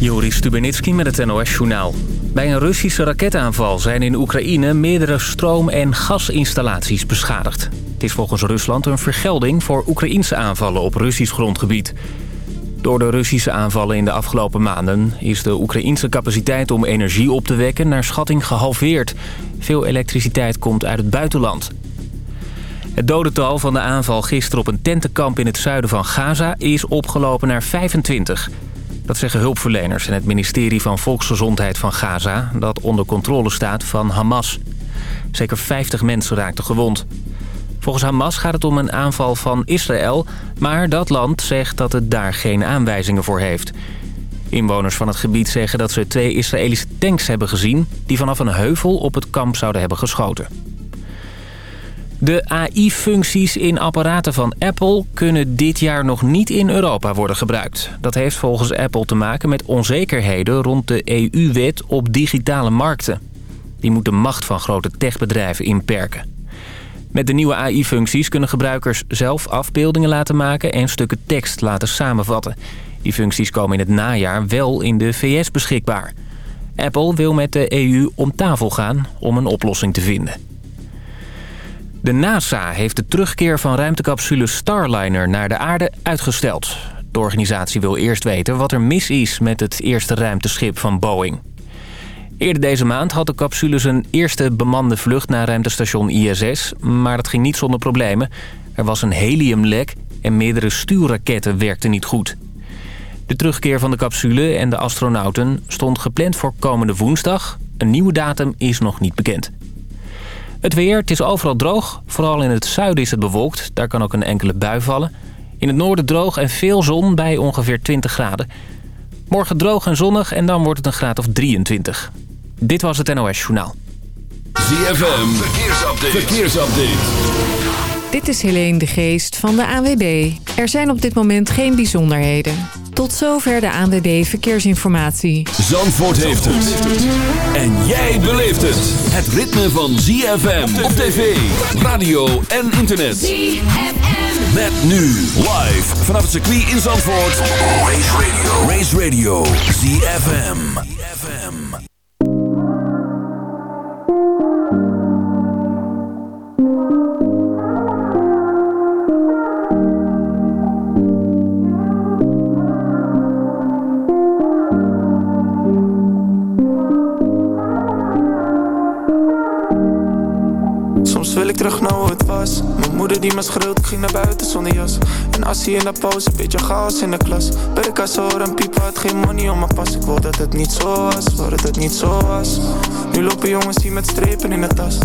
Joris Stubenitski met het NOS-journaal. Bij een Russische raketaanval zijn in Oekraïne meerdere stroom- en gasinstallaties beschadigd. Het is volgens Rusland een vergelding voor Oekraïnse aanvallen op Russisch grondgebied. Door de Russische aanvallen in de afgelopen maanden... is de Oekraïnse capaciteit om energie op te wekken naar schatting gehalveerd. Veel elektriciteit komt uit het buitenland. Het dodental van de aanval gisteren op een tentenkamp in het zuiden van Gaza... is opgelopen naar 25. Dat zeggen hulpverleners en het ministerie van Volksgezondheid van Gaza... dat onder controle staat van Hamas. Zeker 50 mensen raakten gewond. Volgens Hamas gaat het om een aanval van Israël... maar dat land zegt dat het daar geen aanwijzingen voor heeft. Inwoners van het gebied zeggen dat ze twee Israëlische tanks hebben gezien... die vanaf een heuvel op het kamp zouden hebben geschoten. De AI-functies in apparaten van Apple kunnen dit jaar nog niet in Europa worden gebruikt. Dat heeft volgens Apple te maken met onzekerheden rond de EU-wet op digitale markten. Die moet de macht van grote techbedrijven inperken. Met de nieuwe AI-functies kunnen gebruikers zelf afbeeldingen laten maken en stukken tekst laten samenvatten. Die functies komen in het najaar wel in de VS beschikbaar. Apple wil met de EU om tafel gaan om een oplossing te vinden. De NASA heeft de terugkeer van ruimtecapsule Starliner naar de aarde uitgesteld. De organisatie wil eerst weten wat er mis is met het eerste ruimteschip van Boeing. Eerder deze maand had de capsule zijn eerste bemande vlucht naar ruimtestation ISS... maar dat ging niet zonder problemen. Er was een heliumlek en meerdere stuurraketten werkten niet goed. De terugkeer van de capsule en de astronauten stond gepland voor komende woensdag. Een nieuwe datum is nog niet bekend. Het weer, het is overal droog. Vooral in het zuiden is het bewolkt. Daar kan ook een enkele bui vallen. In het noorden droog en veel zon bij ongeveer 20 graden. Morgen droog en zonnig en dan wordt het een graad of 23. Dit was het NOS Journaal. ZFM, verkeersupdate. Dit is Helene de Geest van de ANWB. Er zijn op dit moment geen bijzonderheden. Tot zover de ANWB Verkeersinformatie. Zandvoort heeft het. En jij beleeft het. Het ritme van ZFM op tv, radio en internet. ZFM. Met nu live vanaf het circuit in Zandvoort. Race Radio. Race Radio. ZFM. ZFM. Terug naar hoe het was. Mijn moeder die me schreeuwt, ik ging naar buiten zonder jas. En als hij in de pauze, beetje chaos in de klas. Kassa hoor een piep, had geen money om mijn pas. Ik wou dat het niet zo was, wou dat het niet zo was. Nu lopen jongens die met strepen in de tas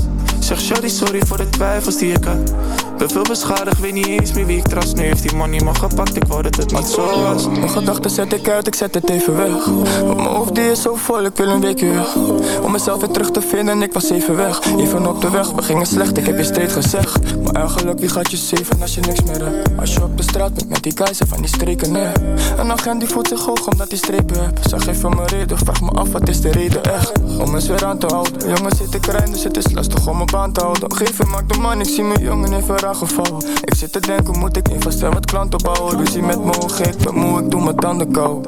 Zeg shawty sorry voor de twijfels die ik had. Ben veel beschadigd, weet niet eens meer wie ik trust. Nu heeft die money me gepakt, ik wou dat het niet zo was. Mijn gedachten zet ik uit, ik zet het even weg. Want mijn hoofd die is zo vol, ik wil een weekje weg. Om mezelf weer terug te vinden, ik was even weg. Even op de weg, we gingen slecht, ik heb je steeds gezegd. Maar eigenlijk, wie gaat je zeven als je niks meer hebt? Als je op de straat bent met die keizer van die streken, nee Een agent die voelt zich hoog omdat hij strepen hebt. Zeg even mijn reden, vraag me af, wat is de reden echt? Om eens weer aan te houden. Jongens zit ik rijden, dus het is lastig om op aan te houden. Geef maak de man, ik zie mijn jongen even aangevallen Ik zit te denken, moet ik investeren wat klanten bouwen? Ruzie met me, ik ben moe, ik doe mijn tanden kou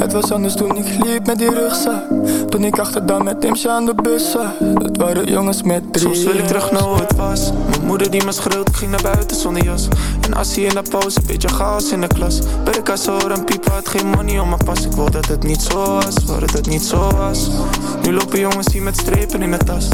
het was anders toen ik liep met die rugzak. Toen ik dan met Timsje aan de bussen. Dat waren jongens met drie Soms wil ik terug naar hoe het was. Mijn moeder die me schreeuwt, ik ging naar buiten zonder jas. En als hij in de pauze, beetje chaos in de klas. Hoor een piep, had geen money om mijn pas. Ik wou dat het niet zo was, wou dat het niet zo was. Nu lopen jongens die met strepen in de tas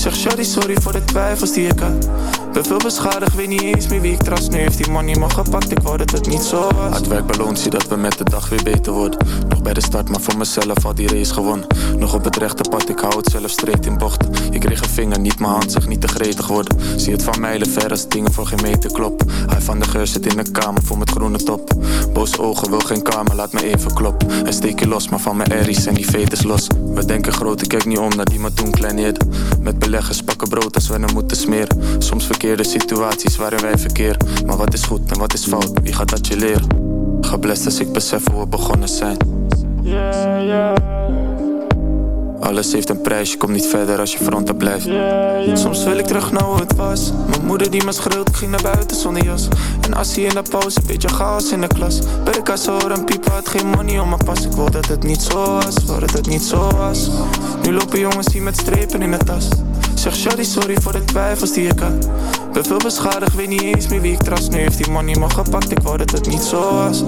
Zeg shawty sorry voor de twijfels die ik had. Ben veel beschadigd, weet niet eens meer wie ik trust. Nu heeft die money me gepakt, ik wou dat het niet zo was. Hard werk beloont, zie dat we met de dag weer beter worden. Nog bij de start, maar voor mezelf had die race gewonnen. Nog op het rechte pad, ik hou het zelf streed in bocht. Ik kreeg een vinger, niet mijn hand, zeg niet te gretig worden. Zie het van mijlen ver als dingen voor geen meter klop Hij van de geur zit in de kamer, voor met groene top. Boze ogen, wil geen kamer, laat me even kloppen. En steek je los, maar van mijn erries en die veters los. We denken groot, ik kijk niet om naar die maar toen kleineerde. Met beleggers pakken brood als we hem moeten smeren. Soms verkeerde situaties waarin wij verkeer. Maar wat is goed en wat is fout, wie gaat dat je leren? Geblest als ik besef hoe we begonnen zijn. Alles heeft een prijs, je komt niet verder als je fronten blijft Soms wil ik terug naar hoe het was Mijn moeder die me schreeuwt, ik ging naar buiten zonder jas En als hij in de pauze, beetje chaos in de klas kassa hoor een piep, had geen money om mijn pas Ik wil dat het niet zo was, wou dat het niet zo was Nu lopen jongens die met strepen in de tas Zeg shawty sorry voor de twijfels die ik had. Ben veel beschadigd, weet niet eens meer wie ik trust. Nu heeft die money me gepakt, ik wou dat het niet zo was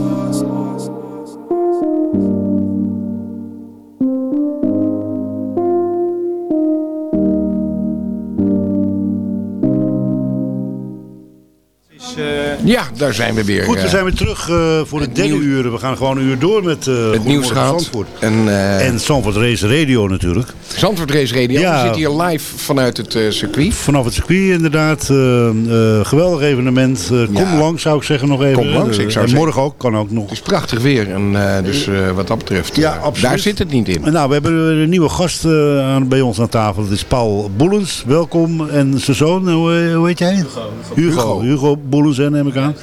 Ja, daar zijn we weer. Goed, we eh, zijn weer terug uh, voor de derde nieuw- uur. We gaan gewoon een uur door met uh, het nieuws gehad. Zandvoort. En, eh En Zandvoort Race Radio natuurlijk. Zandvoort Race Radio. Ja. We zitten hier live vanuit het eh, circuit. Vanaf het circuit inderdaad. eh, eh, geweldig evenement. Eh, kom Ja. langs zou ik zeggen nog even. Kom langs, ik zou en zeggen. morgen ook, kan ook nog. Het is prachtig weer. En, eh, dus eh, wat dat betreft, Ja, eh, absoluut. daar zit het niet in. Nou, we hebben een nieuwe gast eh, aan, bij ons aan tafel. Dat is Paul Boelens. Welkom. En zijn zoon, hoe, eh, hoe heet jij? Hugo. Hugo, Hugo Boelens, hè, neem ik aan.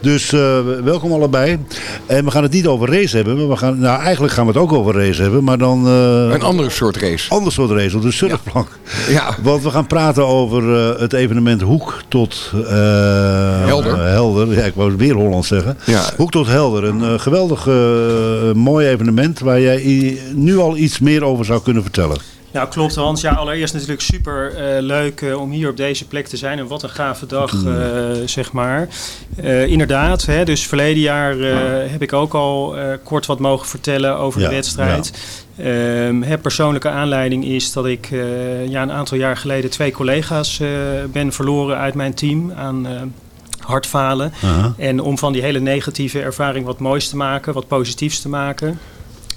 Dus eh, welkom allebei. En we gaan het niet over race hebben. maar We gaan, nou, eigenlijk gaan we het ook over race hebben. Maar dan eh, Een andere soort race. ander soort race, op de surfplank. Ja, Want we gaan praten over eh, het evenement Hoek tot... Helder. helder, ja, ik wou het weer Holland zeggen. Ja. Hoek tot Helder, een geweldig mooi evenement waar jij nu al iets meer over zou kunnen vertellen. Nou, klopt Hans. Ja, allereerst natuurlijk super eh, leuk eh, om hier op deze plek te zijn. En wat een gave dag, eh, zeg maar. Inderdaad, hè, dus verleden jaar heb ik ook al kort wat mogen vertellen over Ja, de wedstrijd. Ehm, hè, persoonlijke aanleiding is dat ik ja, een aantal jaar geleden twee collega's ben verloren uit mijn team aan hartfalen. En om van die hele negatieve ervaring wat moois te maken, wat positiefs te maken,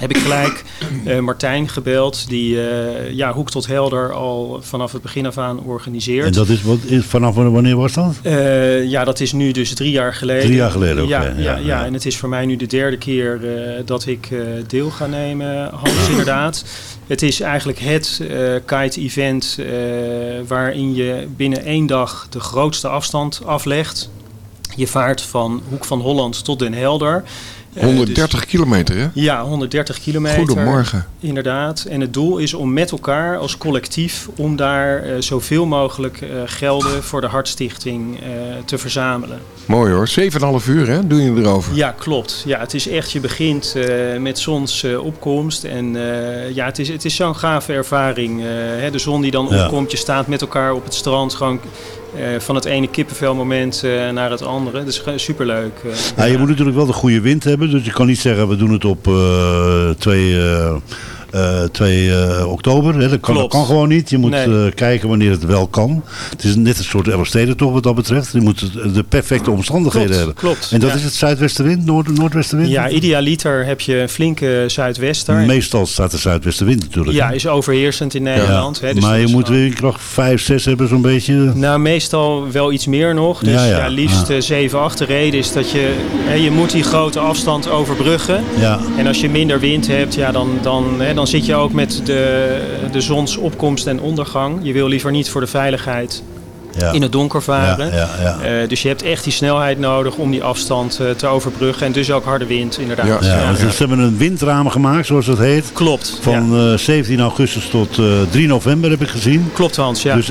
heb ik gelijk eh, Martijn gebeld, die eh, ja, Hoek tot Helder al vanaf het begin af aan organiseert. En dat is, wat, is vanaf wanneer was dat? Eh, ja, dat is nu dus drie jaar geleden. Drie jaar geleden, oké. ja, Ja, ja, en het is voor mij nu de derde keer dat ik deel ga nemen, Hans, inderdaad. Het is eigenlijk het kite-event waarin je binnen één dag de grootste afstand aflegt. Je vaart van Hoek van Holland tot Den Helder. Eh, dus- 130 kilometer hè? ja, 130 kilometer. Goedemorgen. Inderdaad. En het doel is om met elkaar als collectief om daar eh, zoveel mogelijk eh, gelden voor de Hartstichting eh, te verzamelen. Mooi hoor. 7,5 uur hè? Doe je erover. Ja, klopt. Ja, het is echt, je begint eh, met zonsopkomst. en eh, ja, het is, het is zo'n gave ervaring. eh, hè, de zon die dan Ja. opkomt, je staat met elkaar op het strand. Gewoon eh, van het ene kippenvelmoment eh, naar het andere. Gewoon superleuk. eh. Je moet natuurlijk wel de goede wind hebben. Dus je kan niet zeggen we doen het op eh 2, eh, eh, 2 eh, oktober. Hè. Dat, kan, dat kan gewoon niet. Je moet Nee. eh, kijken wanneer het wel kan. Het is net een soort Elfstedentocht wat dat betreft. Je moet de perfecte omstandigheden Klopt, hebben. klopt. En dat Ja. is het zuidwestenwind, noord, noordwestenwind? Ja, idealiter heb je een flinke zuidwester. Meestal staat de zuidwestenwind natuurlijk. Ja, is overheersend in Ja. Nederland. Hè, dus maar je moet gewoon- windkracht 5, 6 hebben zo'n beetje. Nou, meestal wel iets meer nog. Dus Ja, liefst Ja. eh, 7, 8. De reden is dat je, hè, je moet die grote afstand overbruggen. Ja, En als je minder wind hebt, ja, dan, dan, hè, dan zit je ook met de, de zonsopkomst en ondergang. Je wil liever niet voor de veiligheid ja. in het donker varen. Ja, ja, ja. Eh, dus je hebt echt die snelheid nodig om die afstand eh, te overbruggen. En dus ook harde wind, inderdaad. Ja. Ja, Ja, want Ze hebben een windramen gemaakt, zoals dat heet. Klopt. Van ja. eh, 17 augustus tot eh, 3 november heb ik gezien. Klopt, Hans. Ja. Dus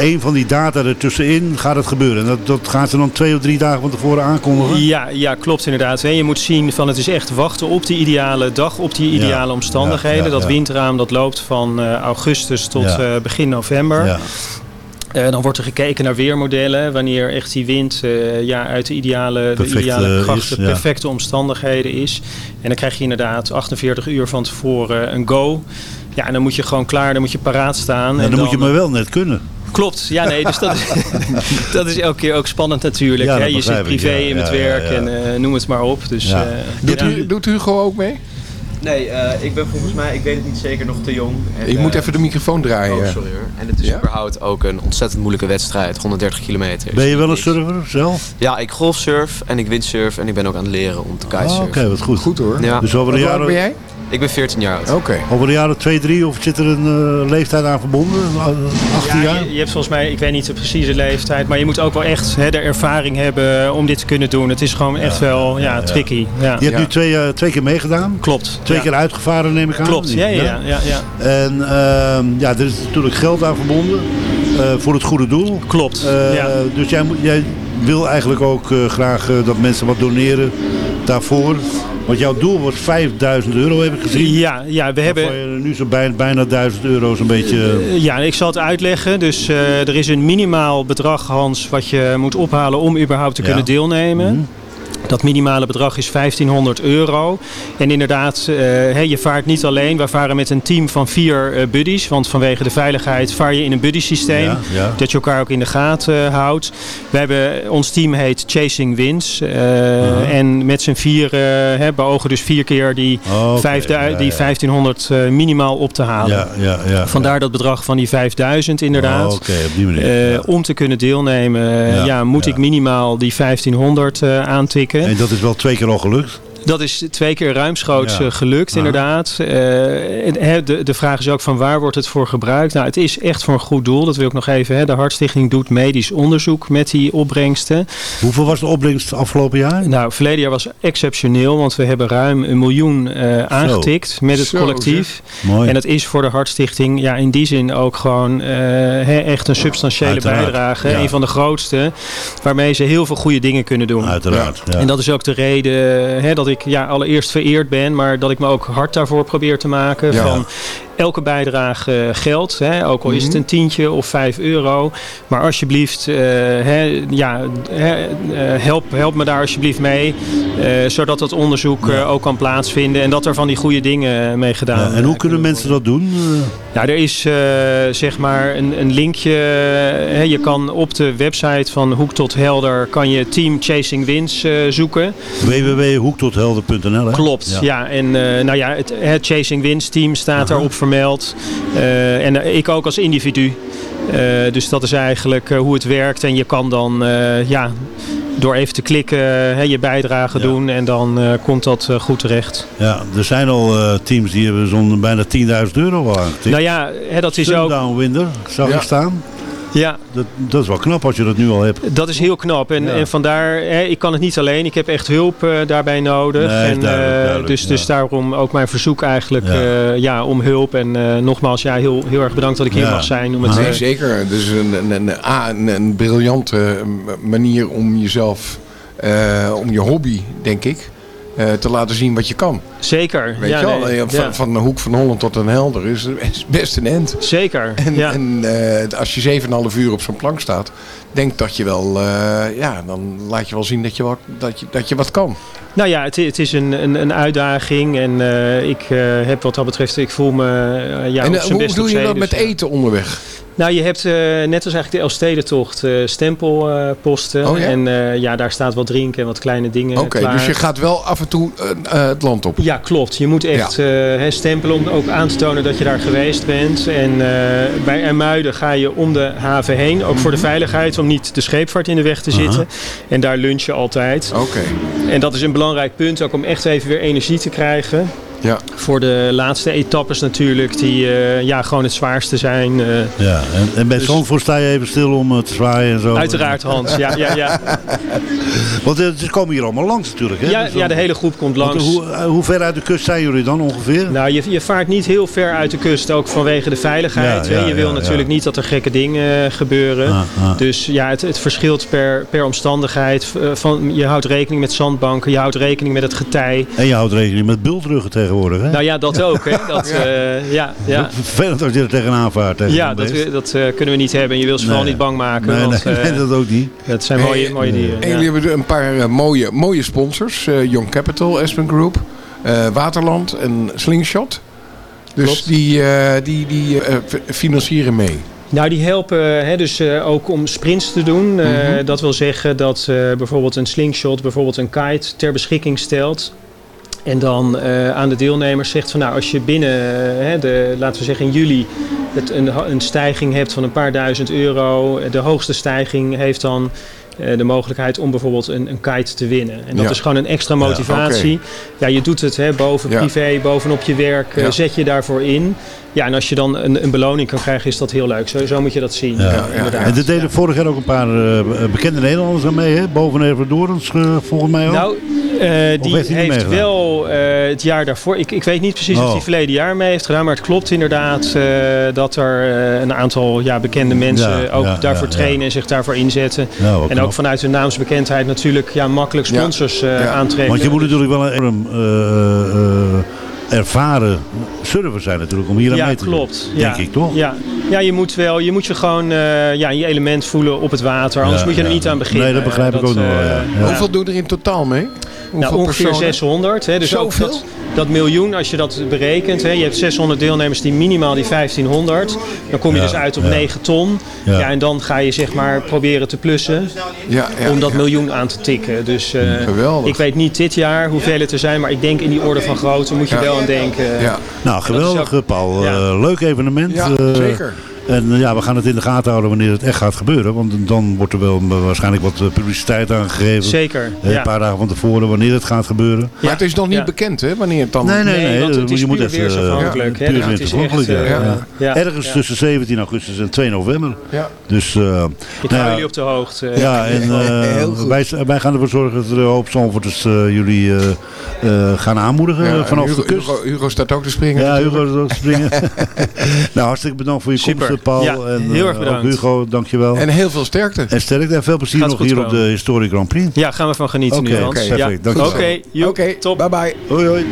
een van die data ertussenin gaat het gebeuren. En dat, dat gaan ze dan twee of drie dagen van tevoren aankondigen. Ja, ja, klopt inderdaad. hè. Je moet zien van het is echt wachten op die ideale dag, op die ideale Ja, omstandigheden. ja, ja, dat windraam dat loopt van eh, augustus tot Ja. eh, begin november. Ja. Eh, dan wordt er gekeken naar weermodellen, wanneer echt die wind eh, ja, uit de ideale, de ideale eh, kracht, is, de ja. perfecte omstandigheden is. En dan krijg je inderdaad 48 uur van tevoren een go. Ja, en dan moet je gewoon klaar, dan moet je paraat staan. Ja, en dan moet je maar wel net kunnen. Klopt, ja nee, dus dat is, dat is elke keer ook spannend natuurlijk. Ja, hè? Je zit ik, privé ja, in het werk ja. en eh, noem het maar op. Dus, Ja. Doet, ja. u, doet Hugo ook mee? Nee, eh, ik ben volgens mij, ik weet het niet zeker, nog te jong. En, Je moet eh, even de microfoon draaien. Oh, sorry hoor. En het is Ja? überhaupt ook een ontzettend moeilijke wedstrijd, 130 kilometer. Ben je wel een surfer zelf? Ja, ik golfsurf en ik windsurf en ik ben ook aan het leren om te Ah, Oké, kitesurfen. wat goed. Goed hoor. Ja. Dus over Hoe jaar... ben jij? Ik ben 14 jaar oud. Oké. Over de jaren 2, 3 of zit er een eh, leeftijd aan verbonden? Uh, 18 Ja, jaar? je, je hebt volgens mij, ik weet niet de precieze leeftijd, maar je moet ook wel echt hè, de ervaring hebben om dit te kunnen doen. Het is gewoon echt wel ja, tricky. Ja. Je hebt Ja. nu twee, eh, twee keer meegedaan. Klopt. Twee ja. keer uitgevaren neem ik aan. Klopt, ja, ja, ja. ja, ja. En ehm, ja, er is natuurlijk geld aan verbonden eh, voor het goede doel. Klopt. Eh, ja. Dus jij, moet- jij wil eigenlijk ook eh, graag eh, dat mensen wat doneren daarvoor. Want jouw doel was 5000 euro, heb ik gezien. Ja, ja, we hebben... Je nu zo bijna, bijna 1000 euro zo'n beetje... Eh, Ja, ik zal het uitleggen. Dus eh, er is een minimaal bedrag, Hans, wat je moet ophalen om überhaupt te Ja. kunnen deelnemen. Mhm. Dat minimale bedrag is 1500 euro. En inderdaad, eh, je vaart niet alleen. We varen met een team van vier eh, buddies. Want vanwege de veiligheid vaar je in een buddy systeem. Ja, ja. Dat je elkaar ook in de gaten eh, houdt. We hebben, ons team heet Chasing Wins. En met z'n vier hè, beogen dus vier keer die, ja, die ja. 1500 eh, minimaal op te halen. Vandaar dat bedrag van die 5000 inderdaad. Oh, op die manier. Om te kunnen deelnemen Ja, moet ik minimaal die 1500 eh, En dat is wel twee keer al gelukt. Dat is twee keer ruimschoots Ja. eh, gelukt inderdaad. Eh, de, de vraag is ook van waar wordt het voor gebruikt? Nou, het is echt voor een goed doel. Dat wil ik nog even. Hè. De Hartstichting doet medisch onderzoek met die opbrengsten. Hoeveel was de opbrengst afgelopen jaar? Nou, verleden jaar was exceptioneel, want we hebben ruim een miljoen eh, aangetikt met het Zo, collectief. Mooi. En dat is voor de Hartstichting ja, in die zin ook gewoon eh, hè, echt een substantiële Uiteraard, bijdrage. ja. Een van de grootste, waarmee ze heel veel goede dingen kunnen doen. Uiteraard. Ja. En dat is ook de reden hè, dat ik ja, allereerst vereerd ben, maar dat ik me ook hard daarvoor probeer te maken. Ja. Van elke bijdrage eh, geldt, hè, ook al is het een tientje of vijf euro. Maar alsjeblieft, eh, hè, ja, hè, eh, help, help me daar alsjeblieft mee. zodat dat onderzoek ook kan plaatsvinden en dat er van die goede dingen mee gedaan Ja, en hoe kunnen mensen dat doen? Nou, er is zeg maar een, een linkje. Hè, je kan op de website van Hoek tot Helder kan je Team Chasing Wins zoeken. www.hoektothelder.nl? Klopt, ja. En nou ja, het, het Chasing Wins team staat daarop vermeld. Eh, en eh, ik ook als individu. Eh, dus dat is eigenlijk hoe het werkt. En je kan dan ja, door even te klikken hè, je bijdrage Ja. doen. En dan komt dat goed terecht. Ja, er zijn al teams die hebben zo'n bijna 10.000 euro aangetikt. Nou ja, hè, dat is ook... Sundown Winder, zag Ja. staan. Ja, Dat, dat is wel knap als je dat nu al hebt. Dat is heel knap. En, Ja. en vandaar, hè, ik kan het niet alleen. Ik heb echt hulp eh, daarbij nodig. Nee, en, duidelijk, eh, duidelijk, dus, ja. dus daarom ook mijn verzoek eigenlijk Ja. ja. ja, om hulp. En eh, nogmaals, ja, heel, heel erg bedankt dat ik hier Ja. mag zijn. Om het, Nee, eh, zeker. Dus een, een, een, A, een, een briljante manier om jezelf, eh, om je hobby, denk ik, eh, te laten zien wat je kan. zeker. Weet ja, je wel? nee, Eh, van, ja. van de hoek van Holland tot een helder is, is best een end. Zeker. En, ja. en eh, als je 7,5 uur op zo'n plank staat, denk dat je wel, eh, ja, dan laat je wel zien dat je wat, dat je, dat je wat kan. Nou ja, het, het is een, een, een uitdaging. En eh, ik eh, heb wat dat betreft, ik voel me eh, ja, en op eh, zijn hoe best doe je dat dus, met eten onderweg? Nou, je hebt eh, net als eigenlijk de Elfstedentocht eh stempelposten. Oh ja? En eh, ja, daar staat wat drinken en wat kleine dingen Oké, dus je gaat wel af en toe het land op. Ja, klopt. Je moet echt hè, stempelen om ook aan te tonen dat je daar geweest bent. En bij Ermuiden ga je om de haven heen, ook voor de veiligheid, om niet de scheepvaart in de weg te zitten. En daar lunch je altijd. Oké, En dat is een belangrijk punt, ook om echt even weer energie te krijgen. Ja. Voor de laatste etappes natuurlijk, die eh, ja, gewoon het zwaarste zijn. eh. Ja, en, en bij Dus- Zandvoort sta je even stil om eh, te zwaaien en zo. Uiteraard Hans, ja, ja, ja. Want eh, ze komen hier allemaal langs natuurlijk. Hè? Ja, Dus ja, de hele groep komt Want, langs. hoe, eh, hoe ver uit de kust zijn jullie dan ongeveer? Nou, je, je vaart niet heel ver uit de kust, ook vanwege de veiligheid. Ja, je wil ja, natuurlijk ja. niet dat er gekke dingen eh, gebeuren. Ah, ah. Dus ja, het, het verschilt per, per omstandigheid. Eh, Van, je houdt rekening met zandbanken, je houdt rekening met het getij. En je houdt rekening met bultruggen tegenwoordig, hè? Nou ja, dat ook. Hè. Dat, eh, ja, ja. Vervelend als je er tegenaan vaart. Tegen Ja, dat, dat eh, kunnen we niet hebben. En je wil ze vooral niet bang maken. Nee, want, nee, eh, nee, dat ook niet. dat zijn Hey, mooie, mooie dieren. En ja. jullie hebben een paar mooie, mooie sponsors. eh, Young Capital, Aspen Group, eh, Waterland en Slingshot. Dus Klopt. die, eh, die, die eh, financieren mee. Nou, die helpen hè, dus eh, ook om sprints te doen. Eh, Mhm. Dat wil zeggen dat bijvoorbeeld een slingshot, bijvoorbeeld een kite ter beschikking stelt. En dan eh, aan de deelnemers zegt van nou, als je binnen, eh, hè, de, laten we zeggen in juli, het, een, een stijging hebt van een paar duizend euro. De hoogste stijging heeft dan eh, de mogelijkheid om bijvoorbeeld een, een kite te winnen. En dat Ja. is gewoon een extra motivatie. Ja, je doet het hè, boven Ja. privé, bovenop je werk, eh, zet je daarvoor in. Ja, en als je dan een, een beloning kan krijgen, is dat heel leuk. Sowieso moet je dat zien. Ja. Ja, inderdaad. En er deden vorig jaar ook een paar eh, bekende Nederlanders aan mee, hè? Boven Dorens, eh, volgens mij ook. Nou, eh, die heeft wel eh, het jaar daarvoor. Ik, ik weet niet precies Oh. of hij verleden jaar mee heeft gedaan. Maar het klopt inderdaad eh, dat er eh, een aantal ja, bekende mensen Ja, ook ja, daarvoor ja, trainen ja. en zich daarvoor inzetten. Wel en knap. ook vanuit hun naamsbekendheid natuurlijk ja, makkelijk Ja. sponsors eh, Ja. aantrekken. Want je moet natuurlijk wel een enorm eh, eh, ervaren surfer zijn natuurlijk om hier aan ja, mee te doen. klopt. Denk ja. ik toch? Ja. ja, je moet wel, je moet je gewoon eh, ja, in je element voelen op het water. Anders Ja, moet je er niet aan beginnen. Nee, dat begrijp ik ook nog wel, eh, ja. Ja. Hoeveel doen er in totaal mee? Nou, ongeveer personen? 600. Hè. Dus ook dat, dat miljoen, als je dat berekent. Hè, je hebt 600 deelnemers die minimaal die 1500. Dan kom je Ja, dus uit op ja. 9 ton. Ja. Ja. en dan ga je zeg maar proberen te plussen Ja, ja, om dat ja. miljoen aan te tikken. Dus eh, Geweldig. ik weet niet dit jaar hoeveel het er zijn. Maar ik denk in die orde van grootte moet je Ja. wel aan denken. Ja, Nou, geweldig ook- Paul. Ja. Eh, leuk evenement. ja Eh, zeker. En eh, ja, we gaan het in de gaten houden wanneer het echt gaat gebeuren. Want dan wordt er wel eh, waarschijnlijk wat eh, publiciteit aangegeven. Zeker. Ja. Een paar dagen van tevoren wanneer het gaat gebeuren. Maar het is nog niet Ja. bekend hè, wanneer het dan... Nee, nee, Nee, nee. want het is je moet puur even, weersafhankelijk, puur echt, ja. Ja. ja, Ergens ja. tussen 17 augustus en 2 november. Ja. Dus, eh, Ik nou hou ja, jullie op de hoogte. Ja, en eh, wij, wij gaan ervoor zorgen dat er een hoop Zandvoorters eh, jullie eh, eh, gaan aanmoedigen Ja, en vanaf Hugo, de kust. Hugo, Hugo staat ook te springen. ja, natuurlijk. Hugo is ook springen. nou, hartstikke bedankt voor je Super. Paul. Ja, en, heel eh, erg bedankt. Ook Hugo, dankjewel. En heel veel sterkte. En sterkte en veel plezier Gaat nog hier op de. Historic Grand Prix. Ja, gaan we van genieten Oké, nu, Hans. oké, Ja. perfect. Dank je wel. Oké, Oké, top. bye bye. Hoi, hoi.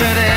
yesterday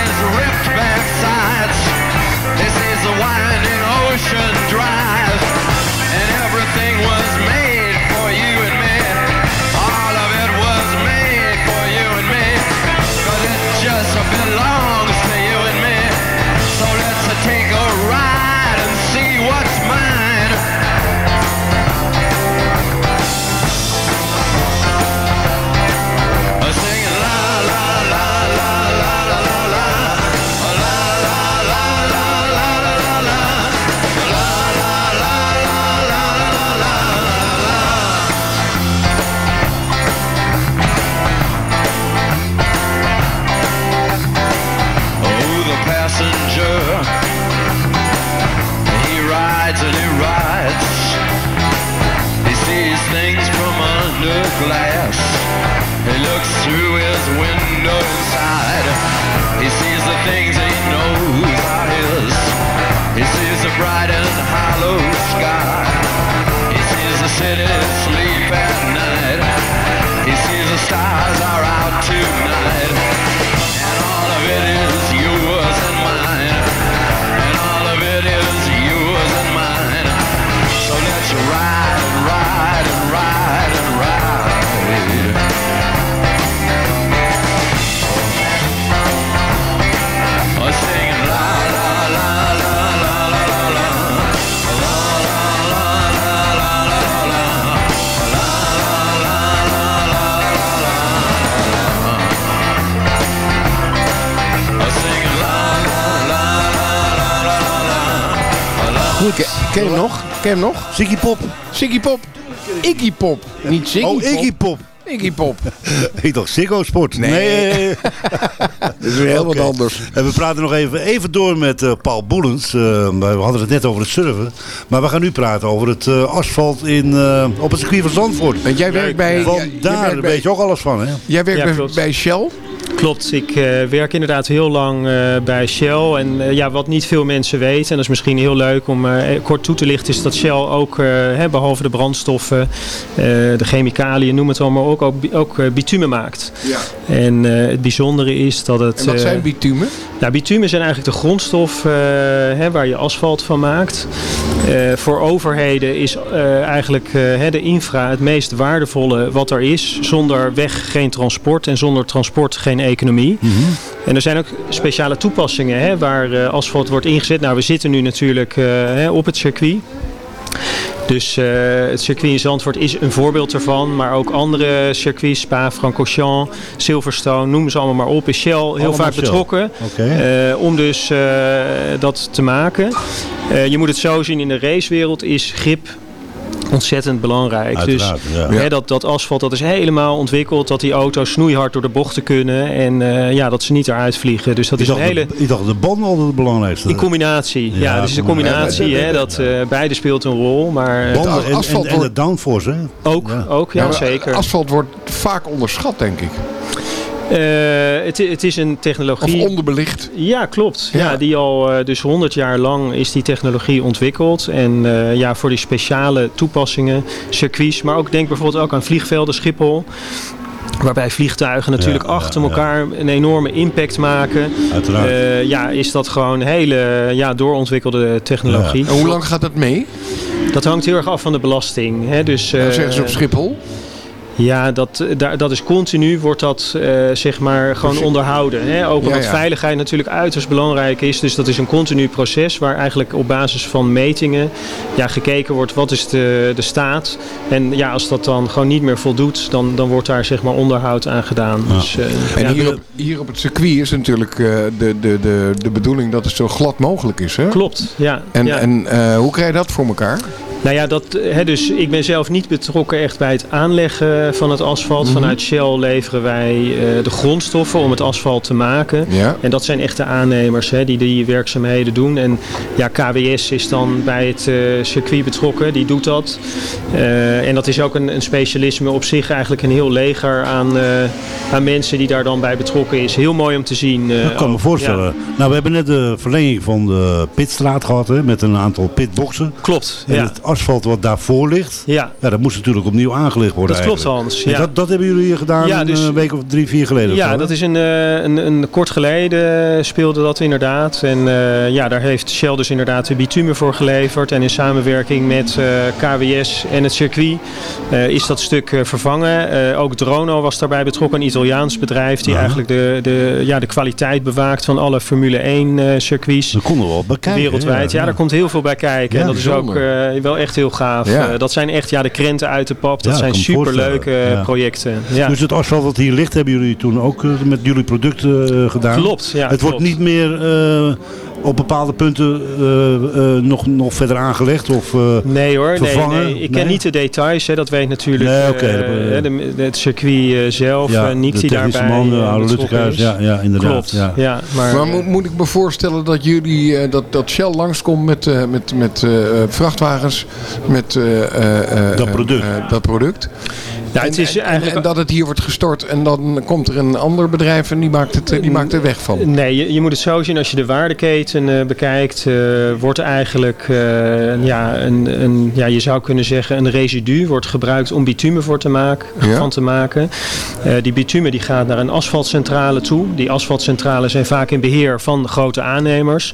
Goed, ken, ken je hem nog? Ken je hem nog? Ziggy Pop. Ziggy Pop. Iggy Pop. Niet Ziggy Oh, Pop. Iggy Pop. Iggy Pop. Ik dacht Ziggo Sport. Nee. Dat is weer heel wat anders. En we praten nog even, even door met eh, Paul Boelens. Eh, we hadden het net over het surfen. Maar we gaan nu praten over het eh, asfalt in, eh, op het circuit van Zandvoort. Want jij werkt bij... Want daar werkt bij- weet je ook alles van, hè? Jij werkt Ja, bij, klopt. bij Shell. Klopt, ik eh, werk inderdaad heel lang eh, bij Shell. En eh, ja, wat niet veel mensen weten, en dat is misschien heel leuk om kort toe te lichten, is dat Shell ook, hè, behalve de brandstoffen, de chemicaliën, noem het allemaal, ook, ook, ook bitumen maakt. Ja. En het bijzondere is dat het... En wat zijn bitumen? nou, bitumen zijn eigenlijk de grondstof hè, waar je asfalt van maakt. Eh, voor overheden is eh, eigenlijk eh, de infra het meest waardevolle wat er is. Zonder weg geen transport en zonder transport geen economie. En er zijn ook speciale toepassingen hè, waar asfalt wordt ingezet. Nou, we zitten nu natuurlijk op het circuit. Dus eh, het circuit in Zandvoort is een voorbeeld ervan. Maar ook andere circuits, Spa, Francorchamps, Silverstone, noem ze allemaal maar op. Is Shell heel Allemaal vaak Shell. betrokken eh, om dus eh, dat te maken. Je moet het zo zien, in de racewereld is grip ontzettend belangrijk. Uiteraard, dus ja. hè, dat, dat asfalt dat is helemaal ontwikkeld, dat die auto's snoeihard door de bochten kunnen en eh, ja, dat ze niet eruit vliegen. Dus dat Ik is een dacht, hele... de, ik dacht de band altijd het belangrijkste. In combinatie, ja, Ja, dus is een combinatie. hè, dat eh, beide speelt een rol, maar Banden Het en, en, asfalt en de downforce, hè? ook, ook, ja, zeker. Asfalt wordt vaak onderschat, denk ik. Eh, het, het is een Of technologie... onderbelicht. Ja, klopt. Ja. Ja. die al eh, dus 100 jaar lang is die technologie ontwikkeld. En eh, ja, voor die speciale toepassingen, circuits, maar ook denk bijvoorbeeld ook aan vliegvelden, Schiphol. Waarbij vliegtuigen natuurlijk Ja, achter ja. elkaar een enorme impact maken. Uiteraard. Eh, ja, is dat gewoon hele ja, doorontwikkelde technologie. En hoe lang gaat dat mee? Dat hangt heel erg af van de belasting. Hè? Dus, eh, zeggen ze op Schiphol. Ja, dat, dat is continu, wordt dat eh, zeg maar gewoon onderhouden. Hè? Ook omdat ja. veiligheid natuurlijk uiterst belangrijk is. Dus dat is een continu proces waar eigenlijk op basis van metingen ja, gekeken wordt wat is de, de staat. En ja, als dat dan gewoon niet meer voldoet, dan, dan wordt daar zeg maar onderhoud aan gedaan. Ja. Dus, eh, En hier, op, hier op het circuit is natuurlijk eh, de, de, de, de bedoeling dat het zo glad mogelijk is. Hè? Klopt, ja. En, en hoe krijg je dat voor elkaar? Nou ja, dat, hè, dus ik ben zelf niet betrokken echt bij het aanleggen van het asfalt. Mhm. Vanuit Shell leveren wij eh, de grondstoffen om het asfalt te maken. Ja. En dat zijn echte aannemers hè, die die werkzaamheden doen. En ja, KWS is dan bij het eh, circuit betrokken, die doet dat. Eh, en dat is ook een, een specialisme op zich, eigenlijk een heel leger aan, aan mensen die daar dan bij betrokken is. Heel mooi om te zien. Dat kan me voorstellen. Ja, Nou, we hebben net de verlenging van de pitstraat gehad, hè, met een aantal pitboxen. klopt, En ja. het asfalt wat daarvoor ligt, ja. ja, dat moest natuurlijk opnieuw aangelegd worden Dat klopt eigenlijk. Hans. Ja. dat, dat hebben jullie hier gedaan Ja, dus- een week of drie, vier geleden? Ja, dat is een, eh, een, een kort geleden speelde dat inderdaad. En eh, ja, daar heeft Shell dus inderdaad de bitumen voor geleverd. En in samenwerking met eh, KWS en het circuit eh, is dat stuk eh, vervangen. Eh, ook Drono was daarbij betrokken, een Italiaans bedrijf die eigenlijk de, de, ja, de kwaliteit bewaakt van alle Formule 1 eh, circuits. Dat konden we wel bekijken. Wereldwijd. Ja, daar komt heel veel bij kijken. Ja, en dat is ook eh, wel echt heel gaaf. Ja. Eh, dat zijn echt ja, de krenten uit de pap. Dat zijn superleuke voorstellen. Ja. projecten. Ja. Dus het asfalt wat hier ligt, hebben jullie toen ook eh, met jullie producten eh, gedaan? Klopt, ja, Het wordt niet meer eh, op bepaalde punten eh, eh, nog, nog verder aangelegd? Of, eh, Nee hoor, nee, vervangen? nee. ik ken Nee? niet de details. Hè. Dat weet natuurlijk Nee, oké, dat- de, de- het circuit eh, zelf, ja, de die technische daarbij man, is. ja, ja, inderdaad. Klopt, ja. ja. maar, Maar moet, moet ik me voorstellen dat jullie eh, dat, dat Shell langskomt met, eh, met, met eh, vrachtwagens met eh, eh, eh, Dat product. dat product. Ja, het is en, eigenlijk... en dat het hier wordt gestort en dan komt er een ander bedrijf en die maakt, het, die maakt er weg van. Nee, je, je moet het zo zien als je de waardeketen eh, bekijkt, eh, wordt eigenlijk, eh, ja, een, een, ja, je zou kunnen zeggen, een residu wordt gebruikt om bitumen voor te maken, Ja. van te maken. Die bitumen die gaat naar een asfaltcentrale toe. Die asfaltcentrales zijn vaak in beheer van grote aannemers.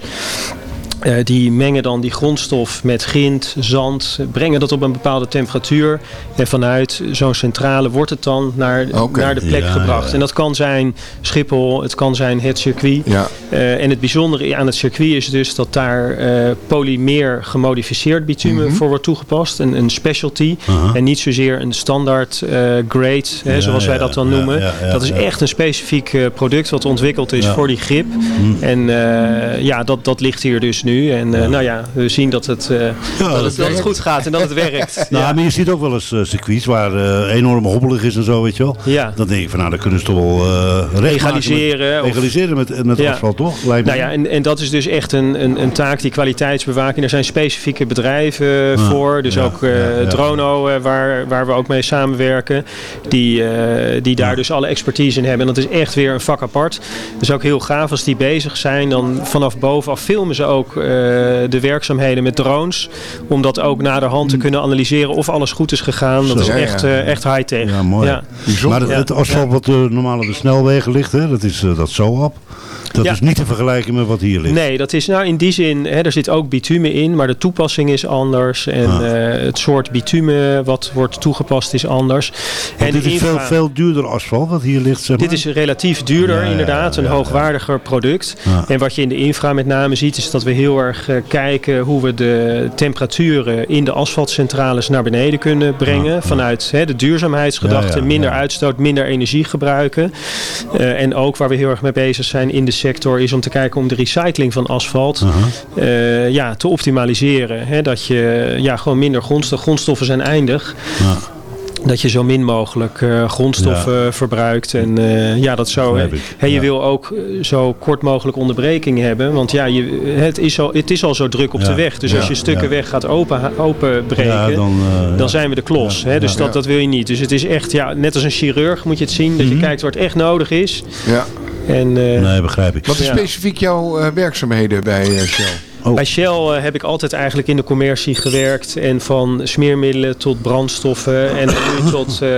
Eh, die mengen dan die grondstof met grind, zand, brengen dat op een bepaalde temperatuur. En vanuit zo'n centrale wordt het dan naar, naar de plek Ja, gebracht. ja, ja. En dat kan zijn Schiphol, het kan zijn het circuit. Ja. Eh, en het bijzondere aan het circuit is dus dat daar eh, polymeer gemodificeerd bitumen Mhm. voor wordt toegepast. Een, een specialty. Aha. En niet zozeer een standaard eh, grade, hè, Ja, zoals wij ja, dat dan ja, noemen. ja, ja, dat is ja. echt een specifiek eh, product wat ontwikkeld is Ja. voor die grip. Hm. En eh, ja, dat, dat ligt hier dus nu. En eh, nou ja, we zien dat het, eh, Ja, dat, dat het, dat het goed gaat en dat het werkt. Nou, ja. maar je ziet ook wel eens eh, circuits waar enorm hobbelig is en zo, weet je wel. Ja. Dan denk ik van, nou, dan kunnen ze toch wel met- Legaliseren of- met, met Ja. asfalt, toch? Lijkt. Nou ja, en, en dat is dus echt een, een, een taak die kwaliteitsbewaking. Er zijn specifieke bedrijven voor. Dus ook. Drono, waar, waar we ook mee samenwerken. Die, die daar dus alle expertise in hebben. En dat is echt weer een vak apart. Dus ook heel gaaf als die bezig zijn. Dan vanaf bovenaf filmen ze ook de werkzaamheden met drones. Om dat ook na de hand te kunnen analyseren of alles goed is gegaan. Dat Zo. is Ja, ja. echt, eh, echt high-tech. Ja, mooi. Ja. Maar het, het asfalt wat eh, normaal op de snelwegen ligt, hè, dat is eh, dat zo Dat Ja. is niet te vergelijken met wat hier ligt. Nee, dat is nou in die zin, hè, er zit ook bitumen in, maar de toepassing is anders. En Ah. eh, het soort bitumen wat wordt toegepast is anders. Want dit is veel, infra- veel duurder asfalt wat hier ligt, zeg maar. Dit is relatief duurder Ja, ja, inderdaad, een ja, ja. hoogwaardiger product. Ja. En wat je in de infra met name ziet is dat we heel erg eh, kijken hoe we de temperaturen in de asfaltcentrales naar beneden kunnen brengen. Vanuit hè, de duurzaamheidsgedachte, minder uitstoot, minder energie gebruiken. Eh, en ook waar we heel erg mee bezig zijn in de sector is om te kijken om de recycling van asfalt Aha. eh, ja, te optimaliseren. Hè? Dat je ja, gewoon minder grondstoffen, grondstoffen zijn eindig. Ja. Dat je zo min mogelijk eh, grondstoffen verbruikt. En eh, ja, dat zo. Hè, je Ja. wil ook eh, zo kort mogelijk onderbreking hebben. Want ja, je, het, is al, het is al zo druk op Ja. de weg. Dus Ja. als je stukken Ja. weg gaat open, openbreken, Ja, dan, dan, eh, ja. zijn we de klos. Hè? Dus Ja. dat, dat wil je niet. Dus het is echt, ja, net als een chirurg moet je het zien. Dat Mhm. je kijkt waar het echt nodig is. Ja. En, eh, Nee, begrijp ik. Wat is Ja. specifiek jouw werkzaamheden bij Shell? Oh. Bij Shell eh, heb ik altijd eigenlijk in de commercie gewerkt. En van smeermiddelen tot brandstoffen en nu tot eh,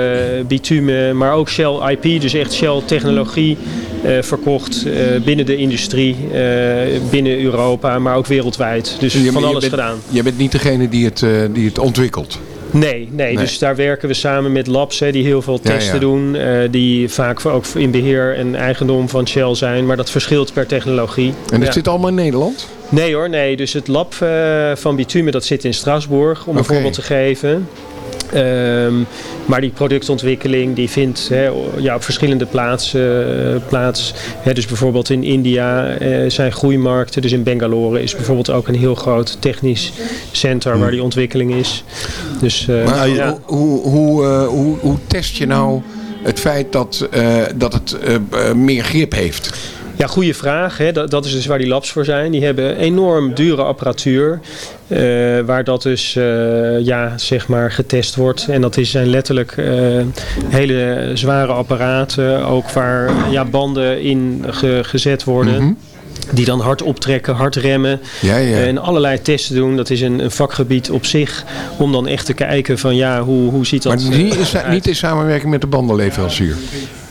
bitumen. Maar ook Shell IP, dus echt Shell technologie eh, verkocht binnen de industrie. binnen Europa, maar ook wereldwijd. Dus Je- van je alles bent- gedaan. Je bent niet degene die het, die het ontwikkelt. Nee, nee, Nee. dus daar werken we samen met labs hè, die heel veel testen ja. doen. eh, die vaak ook in beheer en eigendom van Shell zijn. Maar dat verschilt per technologie. En dat Ja. zit allemaal in Nederland? Nee hoor, nee. Dus het lab eh, van bitumen dat zit in Straatsburg, om een voorbeeld te geven. Ehm, maar die productontwikkeling die vindt ja, op verschillende plaatsen eh, plaats. Dus bijvoorbeeld in India eh, zijn groeimarkten. Dus in Bangalore is bijvoorbeeld ook een heel groot technisch center waar die ontwikkeling is. Dus, eh, Maar ja. hoe, hoe, hoe, hoe, hoe test je nou het feit dat, dat het meer grip heeft? Ja, goede vraag. Hè. Dat, dat is dus waar die labs voor zijn. Die hebben enorm dure apparatuur. eh, waar dat dus eh, ja, zeg maar getest wordt. En dat is, zijn letterlijk eh, hele zware apparaten. Ook waar ja, banden in ge- gezet worden. Mhm. Die dan hard optrekken, hard remmen. Ja, ja. En allerlei testen doen. Dat is een, een vakgebied op zich. Om dan echt te kijken van ja, hoe, hoe ziet dat maar niet, is, niet in samenwerking met de bandenleverancier.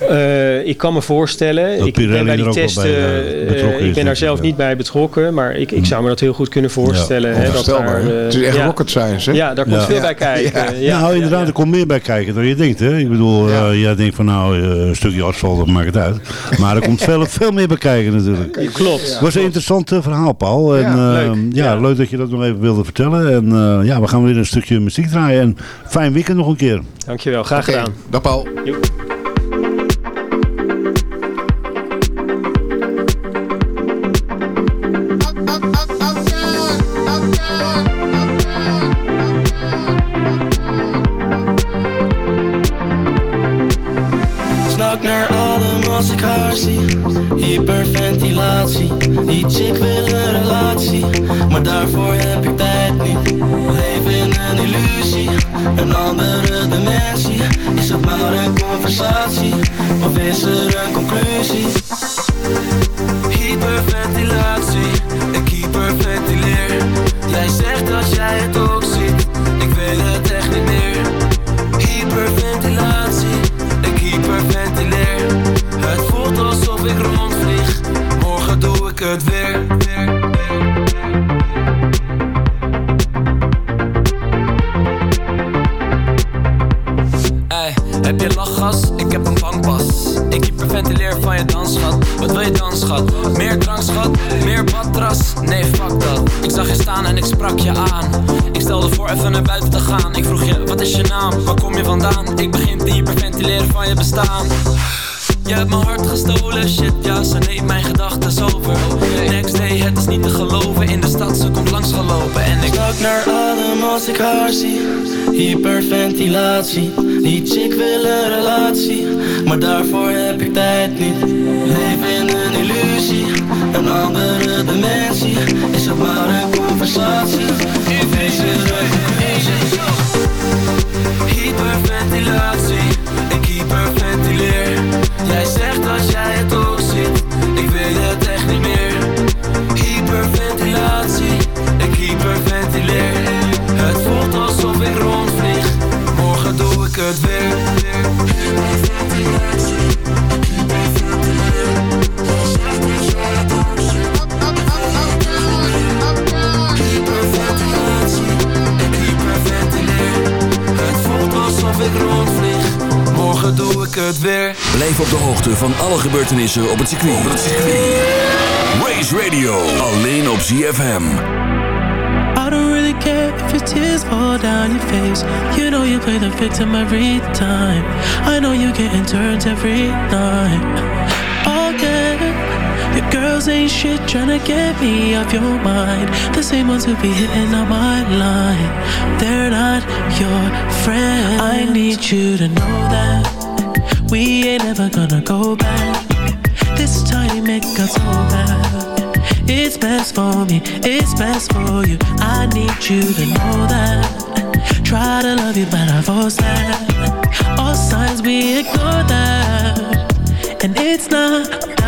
Eh, ik kan me voorstellen. Dat ik ben bij er die testen. bij, betrokken ik ben daar zelf niet bij betrokken, maar ik, ik zou me dat heel goed kunnen voorstellen. hè, dat daar, eh, het is echt ja, rocket science, hè? Ja, daar komt Ja. veel Ja. bij kijken. Ja. nou, inderdaad, er komt meer bij kijken dan je denkt. Hè? Ik bedoel, eh, Ja. jij denkt van nou, een stukje asfalt, dat maakt het uit. Maar er komt veel, veel meer bij kijken natuurlijk. Klopt. Het was een interessant verhaal, Paul. En, Ja, eh, leuk. Ja, Ja. leuk dat je dat nog even wilde vertellen. En eh, ja, we gaan weer een stukje muziek draaien. En fijn weekend nog een keer. Dankjewel, graag gedaan. dag Paul. Joep. Hyperventilatie. Die chick wil een relatie Maar daarvoor heb ik tijd niet. Leef in een illusie Een andere dimensie. Is het maar een conversatie Of is er een conclusie? Hyperventilatie, ik hyperventileer. Jij zegt dat jij het Hyperventilatie. Die chick wil een relatie Maar daarvoor heb ik tijd niet. Leef in een illusie. Een andere dimensie. Is het maar een conversatie. Het een conclusie Hyperventilatie, ik hyperventileer. Jij zegt dat jij het het weer Blijf op de hoogte van alle gebeurtenissen op het circuit. Op het circuit. Race Radio, alleen op ZFM. I don't really care if your tears fall down your face. You know you play the victim every time. I know you getting turned every night. Again, your girls ain't shit tryna get me off your mind. The same ones who be hitting on my line. They're not your friend. I need you to know that we ain't ever gonna go back. This time it got so bad. It's best for me, it's best for you. I need you to know that. Try to love you, but I force that. All signs we ignore that. And it's not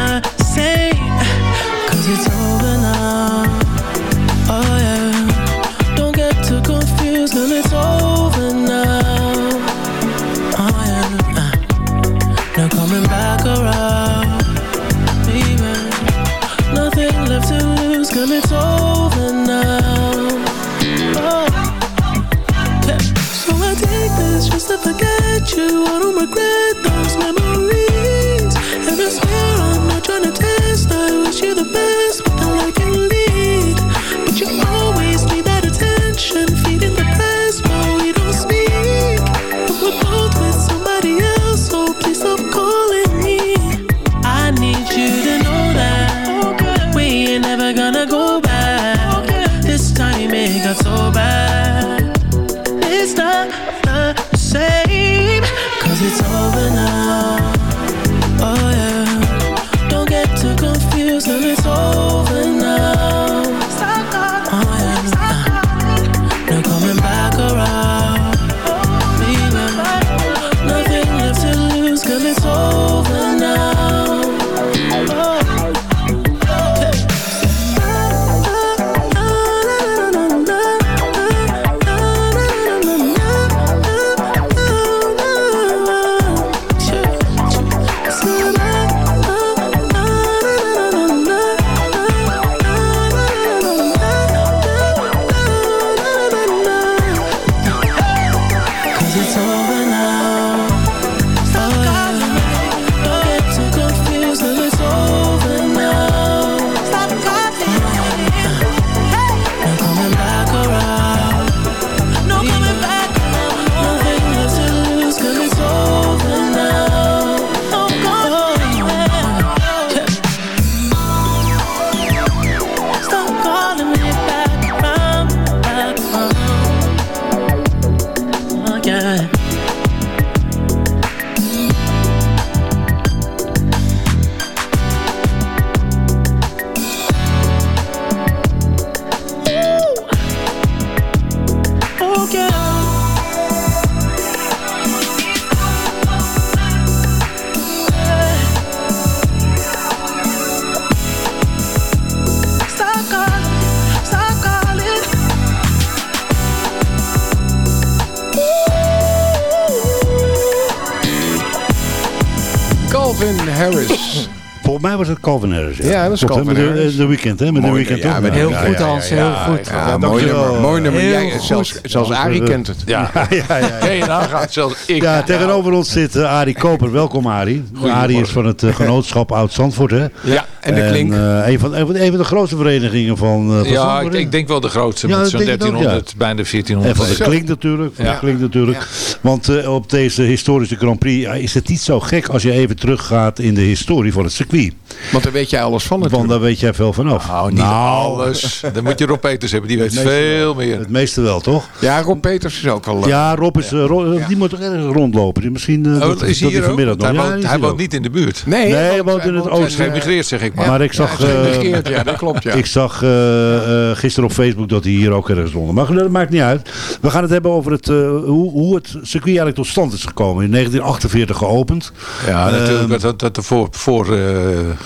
was het Calvin Harris. Ja, dat is Calvin met de, Harris. de weekend, hè? Met de weekend ja, toch? met- Heel Ja, goed, ja, Hans. ja, Heel ja, goed. Ja, Ja, mooi nummer. Mooi nummer. Heel Jij, goed. zelfs, zelfs Arie kent het. Ja. ja, ja, ja. Nagaan, zelfs ik. Ja, tegenover ons zit eh, Arie Koper. Welkom Arie. Arie is van het eh, genootschap Oud-Zandvoort, hè? Ja, En de klink. eh, een, van, een, van, een van de grootste verenigingen van, eh van ja ik, denk wel de grootste. Ja, met zo'n denk ik ook, 1300, bijna En 1400. van de klink natuurlijk. Van Ja. de klink natuurlijk. Want eh, op deze historische Grand Prix is het niet zo gek als je even teruggaat in de historie van het circuit. Want daar weet jij alles van Want natuurlijk. daar weet jij veel vanaf. Nou, niet alles. Dan moet je Rob Peters hebben, die weet veel meer. Het meeste wel, toch? Ja, Rob Peters is ook al... Ja, Rob is, Ro- die moet toch ergens rondlopen. Die Misschien eh, Oh, dat, is dat hij vanmiddag nog. Hij, Ja, woont, hij woont niet in de buurt. Nee, Nee, hij woont in het woont- Hij is oosten. geëmigreerd, zeg ik maar. Maar ik zag, Ja, eh, ja, dat klopt, ja. Ik zag eh, eh, gisteren op Facebook dat hij hier ook ergens stond. Maar dat maakt niet uit. We gaan het hebben over het, hoe, hoe het circuit eigenlijk tot stand is gekomen. In 1948 geopend. Ja, natuurlijk. Ehm, dat, dat de voor, voor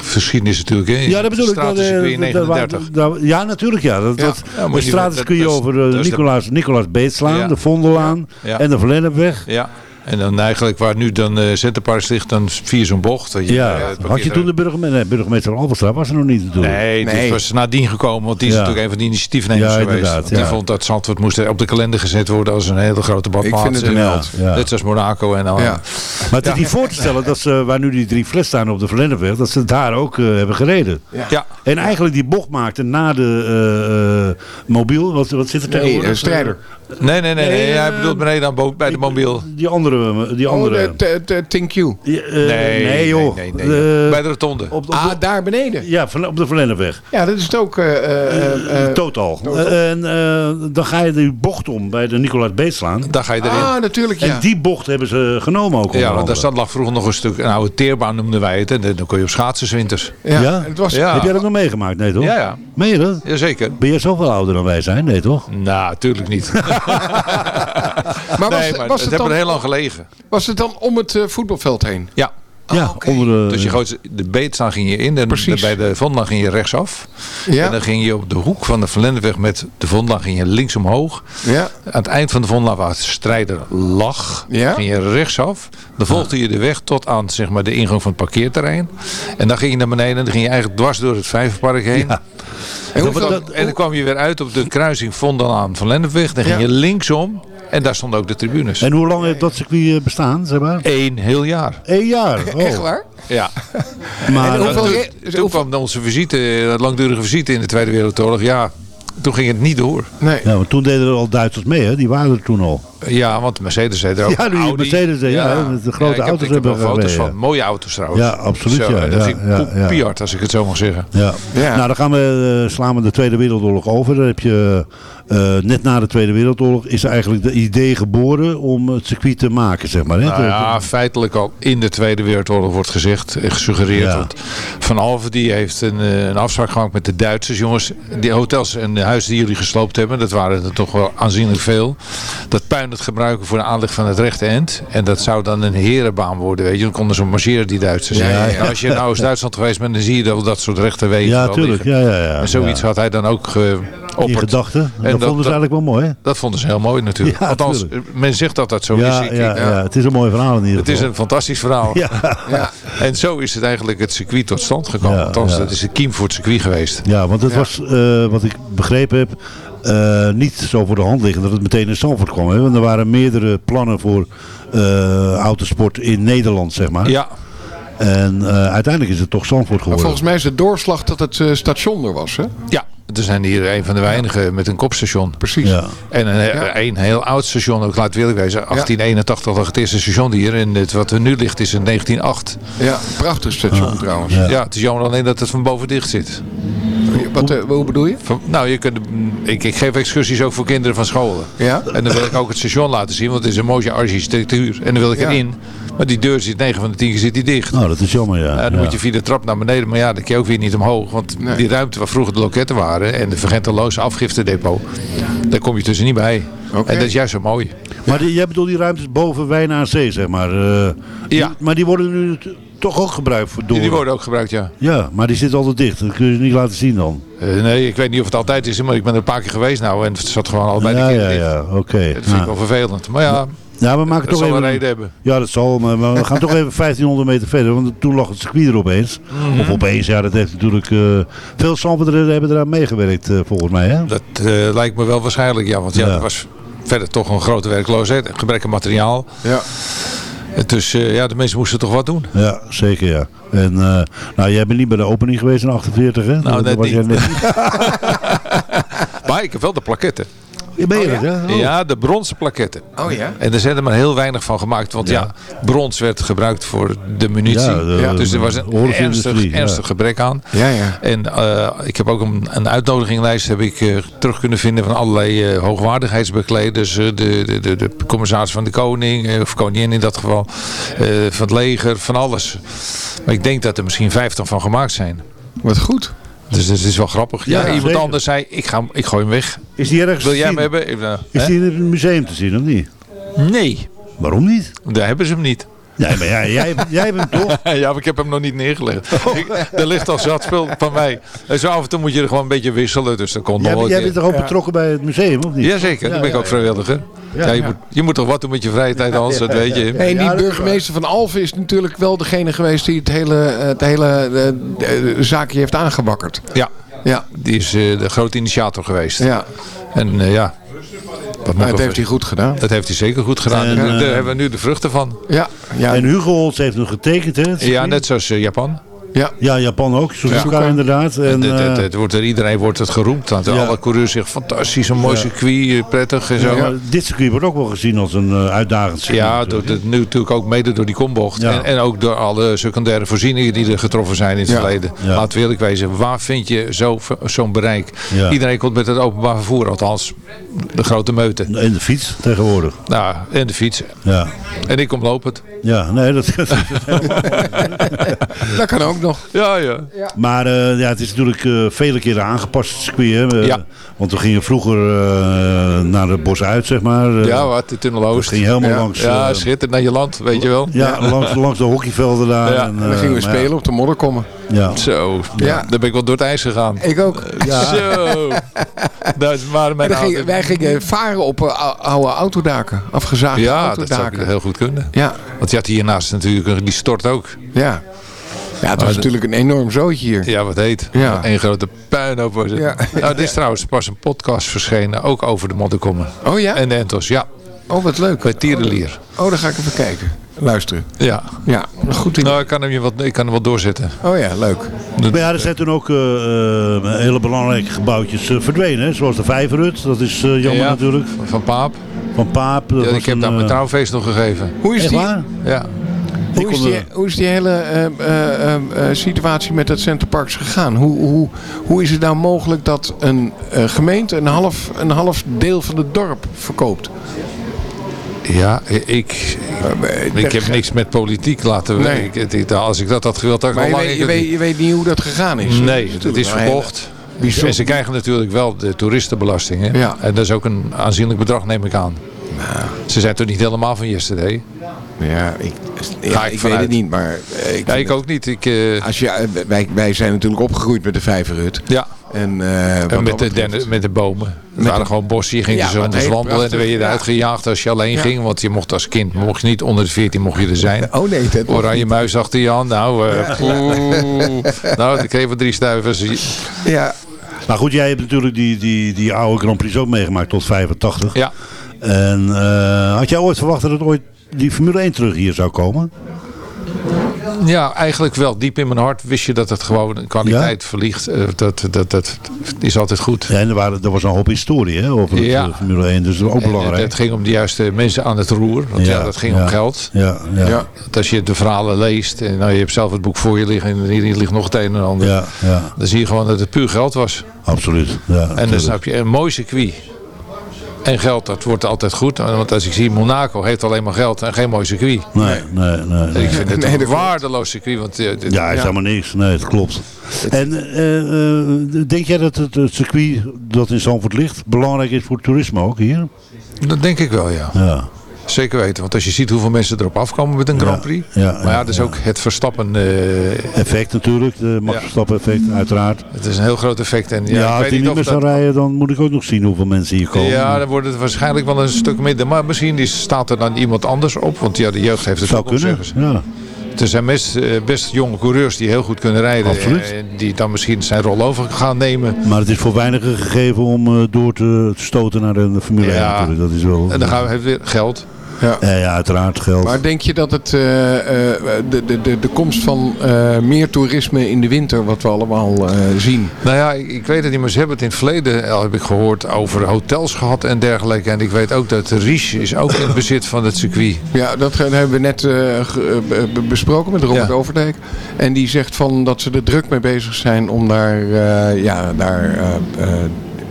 geschiedenis natuurlijk. Hè. Ja, dat bedoel ik. Dat, Stratencircuit in dat- 39. dat- dat- ja, natuurlijk. Ja. Dat, dat, de je- dat- dat is- over Nicolaas, Nicolaas Beetslaan, de Vondellaan en de Verlennepweg. Ja. En dan eigenlijk waar nu dan eh Centerparks ligt, dan via zo'n bocht. dat je, Ja, eh, het had je toen de burgemeester, nee, burgemeester was er nog niet natuurlijk. Nee, Nee. dit was nadien gekomen, want die is Ja. natuurlijk een van de initiatiefnemers Ja, geweest. inderdaad, Want Die ja. vond dat Zandvoort moest op de kalender gezet worden als een hele grote badplaats. Ik vind het een held. Ja. Net zoals Monaco en al. Ja. Maar het is niet voor te stellen dat ze, waar nu die drie fles staan op de Verlennepweg, dat ze daar ook eh, hebben gereden. Ja. En eigenlijk die bocht maakten na de eh, eh, mobiel, wat, wat zit er Nee, tegenwoordig? eh, strijder. Nee, nee, nee. nee, Nee, hij eh, bedoelt beneden aan bo- bij de mobiel. Die andere. Die Oh, andere. de, de, de Think You. Eh, Nee, nee, joh. nee, nee, nee. Eh, bij de rotonde. op, op, Ah, daar beneden. ja, van- op de Verlennepweg. Ja, dat is het ook. eh, eh, eh, eh, Totaal. En eh, dan ga je die bocht om bij de Nicolaas Beetslaan. Daar ga je erin. ah, natuurlijk, ja. En die bocht hebben ze genomen ook. ja, want daar staat lag vroeger nog een stuk, een oude teerbaan noemden wij het. En dan kon je op schaatsen winters. ja. Ja? Het was, Ja. Heb jij dat nog meegemaakt? Nee, toch? Ja, ja. Meen je dat? Jazeker. Ben jij zoveel ouder dan wij zijn? Nee, toch? Nou, tuurlijk niet. Maar was, nee, het- maar was, het het hebben er heel lang gelegen. was het dan om het eh, voetbalveld heen? Ja. ja, onder de... Dus je gooit de beetstaan ging je in. En Precies. bij de Vondlaan ging je rechtsaf. Ja. En dan ging je op de hoek van de Verlendeweg met de Vondlaan ging je links omhoog. Ja. Aan het eind van de Vondlaan waar het strijder lag, Ja. ging je rechtsaf. Dan volgde je de weg tot aan zeg maar, de ingang van het parkeerterrein. En dan ging je naar beneden en dan ging je eigenlijk dwars door het Vijverpark heen. En En, dan, en dan kwam je weer uit op de kruising Vondelaan van Lennepweg. Dan ging Ja. je linksom en daar stonden ook de tribunes. En hoe lang heeft dat circuit eh, bestaan, zeg maar? Eén heel jaar. Eén jaar. Oh. Echt waar? Ja. Maar, hoeveel- toen, re- toen kwam onze visite, langdurige visite in de Tweede Wereldoorlog. Ja, toen ging het niet door. Nee. ja, want toen deden er al Duitsers mee, hè? Die waren er toen al. Ja, want Mercedes deed er ook. Ja, die Audi. Mercedes ja, de grote ik heb, auto's ik heb wel foto's van. Mooie auto's trouwens. Ja, absoluut, Zo, ja, dat ja, kopiard, als ik het zo mag zeggen. Ja. Nou, dan gaan we, eh, slaan we de Tweede Wereldoorlog over. Dan heb je, eh, net na de Tweede Wereldoorlog is eigenlijk de idee geboren om het circuit te maken, zeg maar. Hè? Nou ja, feitelijk al in de Tweede Wereldoorlog wordt gezegd en gesuggereerd. Want Van Alve die heeft een, eh, een afspraak gemaakt met de Duitsers. Jongens, die hotels en de huizen die jullie gesloopt hebben, dat waren er toch wel aanzienlijk veel. Dat puin het gebruiken voor de aanleg van het rechte end. En dat zou dan een herenbaan worden, weet je. Dan konden ze marcheren, die Duitsers. Ja, ja, ja. Als je nou eens Duitsland geweest bent, dan zie je wel dat soort rechte wegen ja, tuurlijk. Ja, ja, ja. En zoiets had hij dan ook In geopperd. gedachten. En dat, dat- vonden ze dat- eigenlijk wel mooi, hè? Dat vonden ze heel mooi natuurlijk. Ja, Althans, tuurlijk. men zegt dat dat zo is. Ik- ja, ja, het is een mooi verhaal in ieder Het geval. is een fantastisch verhaal. Ja. En zo is het eigenlijk het circuit tot stand gekomen. Althans, dat is de kiem voor het circuit geweest. ja, want het was, eh, wat ik begrepen heb, eh, niet zo voor de hand liggen dat het meteen in Zandvoort kwam. Hè? Want er waren meerdere plannen voor eh, autosport in Nederland, zeg maar. Ja, En eh, uiteindelijk is het toch Zandvoort Maar geworden. volgens mij is de doorslag dat het eh, station er was, hè? ja. Er zijn hier een van de weinigen met een kopstation. Precies. Ja. En een, Ja. een heel oud station, ook laat wil ik wezen. 1881 lag het eerste station hier. En het, wat er nu ligt is in 1908. Ja, prachtig station trouwens. Ja. Ja. het is jammer alleen dat het van boven dicht zit. Wat, eh, hoe bedoel je? Van- nou, je kunt, ik, ik geef excursies ook voor kinderen van scholen. Ja? En dan wil ik ook het station laten zien, want het is een mooie architectuur. En dan wil ik Ja. erin. Maar die deur zit 9 van de 10 keer zit die dicht. Nou, dat is jammer, ja. Ja, dan Ja. moet je via de trap naar beneden. Maar ja, dan kun je ook weer niet omhoog. Want Nee. die ruimte waar vroeger de loketten waren en de vergenteloze afgiftedepot, daar kom je tussen niet bij. Oké. En dat is juist zo mooi. Maar die, jij bedoelt die ruimtes boven Wijn aan Zee, zeg maar. eh, die- Ja. maar die worden nu toch ook gebruikt voor door. Die worden ook gebruikt, ja. Ja, maar die zitten altijd dicht. Dat kun je niet laten zien dan. Eh, nee, ik weet niet of het altijd is, maar ik ben er een paar keer geweest nou. En het zat gewoon al bij ja, de ja, kinderen. ja, oké. Dat vind ik wel vervelend. Maar ja, Ja, we maken Dat toch zal even... een reden hebben. Ja, dat zal. Maar we gaan toch even 1500 meter verder. Want toen lag het circuit er opeens. Mhm. Of opeens, ja, dat heeft natuurlijk... eh, veel Zandvoorters hebben eraan meegewerkt, eh, volgens mij. Hè? Dat eh, lijkt me wel waarschijnlijk, ja. Want ja, Ja. er was verder toch een grote werkloosheid. Gebrek aan materiaal. Ja. Dus eh, ja, de mensen moesten toch wat doen. Ja, zeker ja. En eh, nou, jij bent niet bij de opening geweest in 48, hè? Nou, Dat was jij niet. net Maar ik heb wel de plaketten. Ben je dat, hè? Oh. Ja, de bronzen plaketten. Oh ja? En er zijn er maar heel weinig van gemaakt. Want ja, brons werd gebruikt voor de munitie. Ja, de- dus er was een ernstig, ja. ernstig gebrek aan. Ja, ja. En eh, ik heb ook een, een uitnodiginglijst heb ik, eh, terug kunnen vinden van allerlei eh, hoogwaardigheidsbekleders. eh, de, de, de, de commissaris van de koning, of koningin in dat geval. eh, van het leger, van alles. Maar ik denk dat er misschien 50 van gemaakt zijn. Wat goed. Dus het is wel grappig. Ja, Ja, iemand zeker. anders zei, ik, ga, ik gooi hem weg. Is die ergens Wil jij hem hebben? Eh, Is hè? die in het museum te zien, of niet? Nee, Waarom niet? daar hebben ze hem niet. Nee, maar jij, jij, jij hebt hem toch? ja, maar ik heb hem nog niet neergelegd. Ik, er ligt al zat spul van mij. En zo af en toe moet je er gewoon een beetje wisselen. Dus dan komt nog Jij, bent toch ook betrokken bij het museum, of niet? Jazeker, dan ben ik ook vrijwilliger. Ja, je. Moet, je moet toch wat doen met je vrije tijd, Hans, dat weet je. En die burgemeester van Alphen is natuurlijk wel degene geweest die het hele, het hele eh, eh, zaakje heeft aangewakkerd. Ja, Ja, die is eh, de grote initiator geweest. ja. En eh, ja, Maar dat wel heeft hij goed gedaan. Dat heeft hij zeker goed gedaan. En, En, eh, daar hebben we nu de vruchten van. Ja, ja. En Hugo Holtz heeft nog getekend, hè? Ja, net zoals eh, Japan. Ja. Ja, Japan ook. Suzuka Ja. inderdaad. En, Het- het- het- eh, het wordt er, iedereen wordt het geroemd. Want Ja. Alle coureurs zeggen fantastisch, een mooi Ja. circuit, eh, prettig en zo. ja, Ja, maar dit circuit wordt ook wel gezien als een eh, uitdagend circuit. door de, nu natuurlijk ook mede door die kombocht. Ja. En, en ook door alle secundaire voorzieningen die er getroffen zijn in het Ja. verleden. Ja. Laten we eerlijk wezen, waar vind je zo- zo'n bereik? Ja. Iedereen komt met het openbaar vervoer, althans de grote meuten. En de fiets tegenwoordig. Nou, en de fiets. Ja, En ik kom lopend. ja nee, dat... Dat kan ook nog. Ja, ja. maar eh, ja, het is natuurlijk eh, vele keren aangepast, het circuit. Hè? Eh, Ja. Want we gingen vroeger eh, naar het bos uit, zeg maar. Eh, Ja, wat, de Tunnel Oost. ging helemaal Ja. langs... Ja, schitterend naar je land, weet je wel. ja, Langs, langs de hockeyvelden daar. Ja. en, dan eh, gingen we spelen op de modderkommen. Ja, ja. Zo, Ja. daar ben ik wel door het ijs gegaan. Ik ook. Zo. Dat waren mijn wij gingen varen op ou- oude autodaken. Afgezaagde Ja, dat zou autodaken. ik heel goed kunnen. Ja, Want je had hiernaast natuurlijk, die stort ook. ja. Ja, het was Maar de- natuurlijk een enorm zootje hier. Ja, wat heet. Ja. Eén grote puinhoop was het. Ja. Nou, er is trouwens pas een podcast verschenen, ook over de modderkommen. Oh ja? En de entos, ja. Oh, wat leuk. Bij Tierenlier. Oh, dan ga ik even kijken. Luisteren. Ja. Ja, goed idee. Nou, ik kan hem, je wat, ik kan hem wel doorzetten. Oh ja, leuk. Maar ja, er zijn toen ook eh, eh, hele belangrijke gebouwtjes eh, verdwenen. Hè? Zoals de Vijverhut, dat is eh, jammer Ja, natuurlijk. Van Paap. Van Paap. dat Ja, ik heb een, daar mijn trouwfeest nog gegeven. Hoe is Echt die, waar? Ja. Hoe Ik is kon die, er- hoe is die hele eh, eh, eh, eh, situatie met het Centerparks gegaan? Hoe, hoe, hoe is het nou mogelijk dat een eh, gemeente een half, een half deel van het dorp verkoopt? Ja, ik, ik, heb niks met politiek laten Nee. ik, Als ik dat had gewild, had ik Maar al je lang... weet, je, weet, niet- je weet niet hoe dat gegaan is. Nee, het is verkocht. bijzonder. En ze krijgen natuurlijk wel de toeristenbelasting. Hè? Ja. En dat is ook een aanzienlijk bedrag, neem ik aan. Ze zijn toch niet helemaal van yesterday? Ja, ik, ja, ik ik weet het niet, maar eh, ik Ja, ik het- ook niet. Ik, eh, Als je, eh, wij, wij zijn natuurlijk opgegroeid met de Vijverhut. ja, En, eh, met de, den- met de bomen. Het Met waren de- gewoon bossen. Je ging Ja, er zo heel wandelen en dan werd je eruit ja. gejaagd als je alleen Ja. ging. Want je mocht als kind mocht je niet onder de 14 mocht je er zijn. Oh nee, dat Oranje niet. muis achter je aan. Nou, eh, poeh. nou, ik kreeg wel drie stuivers. Ja, Maar goed, jij hebt natuurlijk die, die, die oude Grand Prix ook meegemaakt tot 85. Ja, En eh, had jij ooit verwacht dat het ooit die Formule 1 terug hier zou komen? Ja, eigenlijk wel. Diep in mijn hart wist je dat het gewoon een kwaliteit verliegt. Eh, dat, dat, dat is altijd goed. Ja, en er, waren, er was een hoop historie hè, over het, Ja. eh, Formule 1, dus dat ook belangrijk. Het ging om de juiste mensen aan het roer. Want ja, Ja, dat ging ja. om geld. ja, ja, ja. ja. Als je de verhalen leest en nou, je hebt zelf het boek voor je liggen en hier ligt nog het een en ander. Ja, Dan zie je gewoon dat het puur geld was. absoluut. Ja, En dan snap je, een mooi circuit en geld, dat wordt altijd goed. Want als ik zie, Monaco heeft alleen maar geld en geen mooi circuit. Nee, nee, nee. Nee. ik vind het een waardeloos circuit. Want, eh, dit- Ja, is helemaal niks. Nee, het klopt. En eh, eh, denk jij dat het, het circuit dat in Zandvoort ligt belangrijk is voor het toerisme ook hier? Dat denk ik wel, ja. Ja. Zeker weten, want als je ziet hoeveel mensen erop afkomen met een Grand Prix. ja, maar ja, dat is ook het Verstappen eh, Effect natuurlijk, de Max. Verstappen effect uiteraard. Het is een heel groot effect. En, Ja, als hij niet meer zou dat... rijden, dan moet ik ook nog zien hoeveel mensen hier komen. Ja, dan wordt het waarschijnlijk wel een stuk minder. Maar misschien is, staat er dan iemand anders op. Want ja, de jeugd heeft het zou ook kunnen. Ja. Er zijn best, eh, best jonge coureurs die heel goed kunnen rijden. Absoluut. eh, die dan misschien zijn rol over gaan nemen. Maar het is voor weinigen gegeven om door te stoten naar de Formule 1 Ja. natuurlijk. Dat is wel... En dan gaan we weer geld. Ja. Ja, ja, uiteraard geld. Maar denk je dat het, eh, eh, de, de, de, de komst van eh, meer toerisme in de winter, wat we allemaal eh, zien. Nou ja, ik, ik weet het niet, maar ze hebben het in het verleden, al heb ik gehoord, over hotels gehad en dergelijke. En ik weet ook dat Ries is ook in bezit van het circuit. Ja, dat hebben we net eh, eh, besproken met Robert Ja. Overdijk. En die zegt van dat ze er druk mee bezig zijn om daar, eh, ja, daar... eh, eh,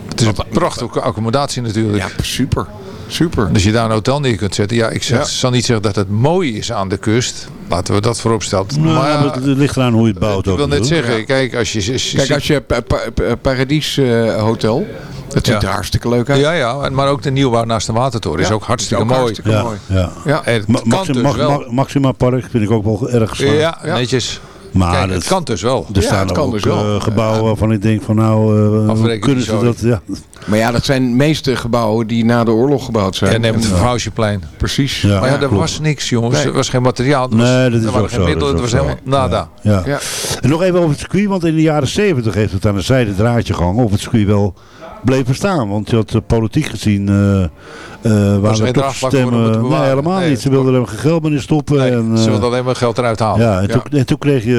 Het is een prachtige accommodatie natuurlijk. ja, super. Super. Dus je daar een hotel neer kunt zetten. Ja, ik zeg, Ja. zal niet zeggen dat het mooi is aan de kust. Laten we dat voorop stellen. Nou, maar ja, het ligt eraan hoe je het bouwt ik ook. wil net zeggen, kijk, als je... als je Kijk, ziet- als je pa pa pa- Paradies eh, Hotel, dat ziet Ja. er hartstikke leuk uit. Ja, ja, maar ook de nieuwbouw naast de Watertoren is ook hartstikke is ook mooi. hartstikke Ja, mooi. ja. Ja. En het Ma- kan Maxima, dus wel. Maxima Park vind ik ook wel erg geslaagd. Ja, Ja. netjes. Maar Kijk, het, het kan dus wel. er Ja, staan kan ook dus wel. eh, gebouwen waarvan ik denk van nou, eh, kunnen ze dat? Ja. Maar ja, dat zijn de meeste gebouwen die na de oorlog gebouwd zijn. En neem het En, Verhuisjeplein. Precies. Ja. Maar ja, er was niks, jongens. Nee. Er was geen materiaal. Er, was, Nee, dat is er waren geen zo, middelen. dat Het was helemaal nada. Ja. Ja. En nog even over het circuit, want in de jaren 70 heeft het aan een zijde draadje gehangen of het circuit wel bleef bestaan. Want je had eh, politiek gezien, eh eh geen waren er toch stemmen, nee helemaal Nee, niet. Ze wilden er geen geld meer in stoppen. Nee, en, ze eh, wilden alleen maar geld eruit halen. ja, en, Toen, en toen kreeg je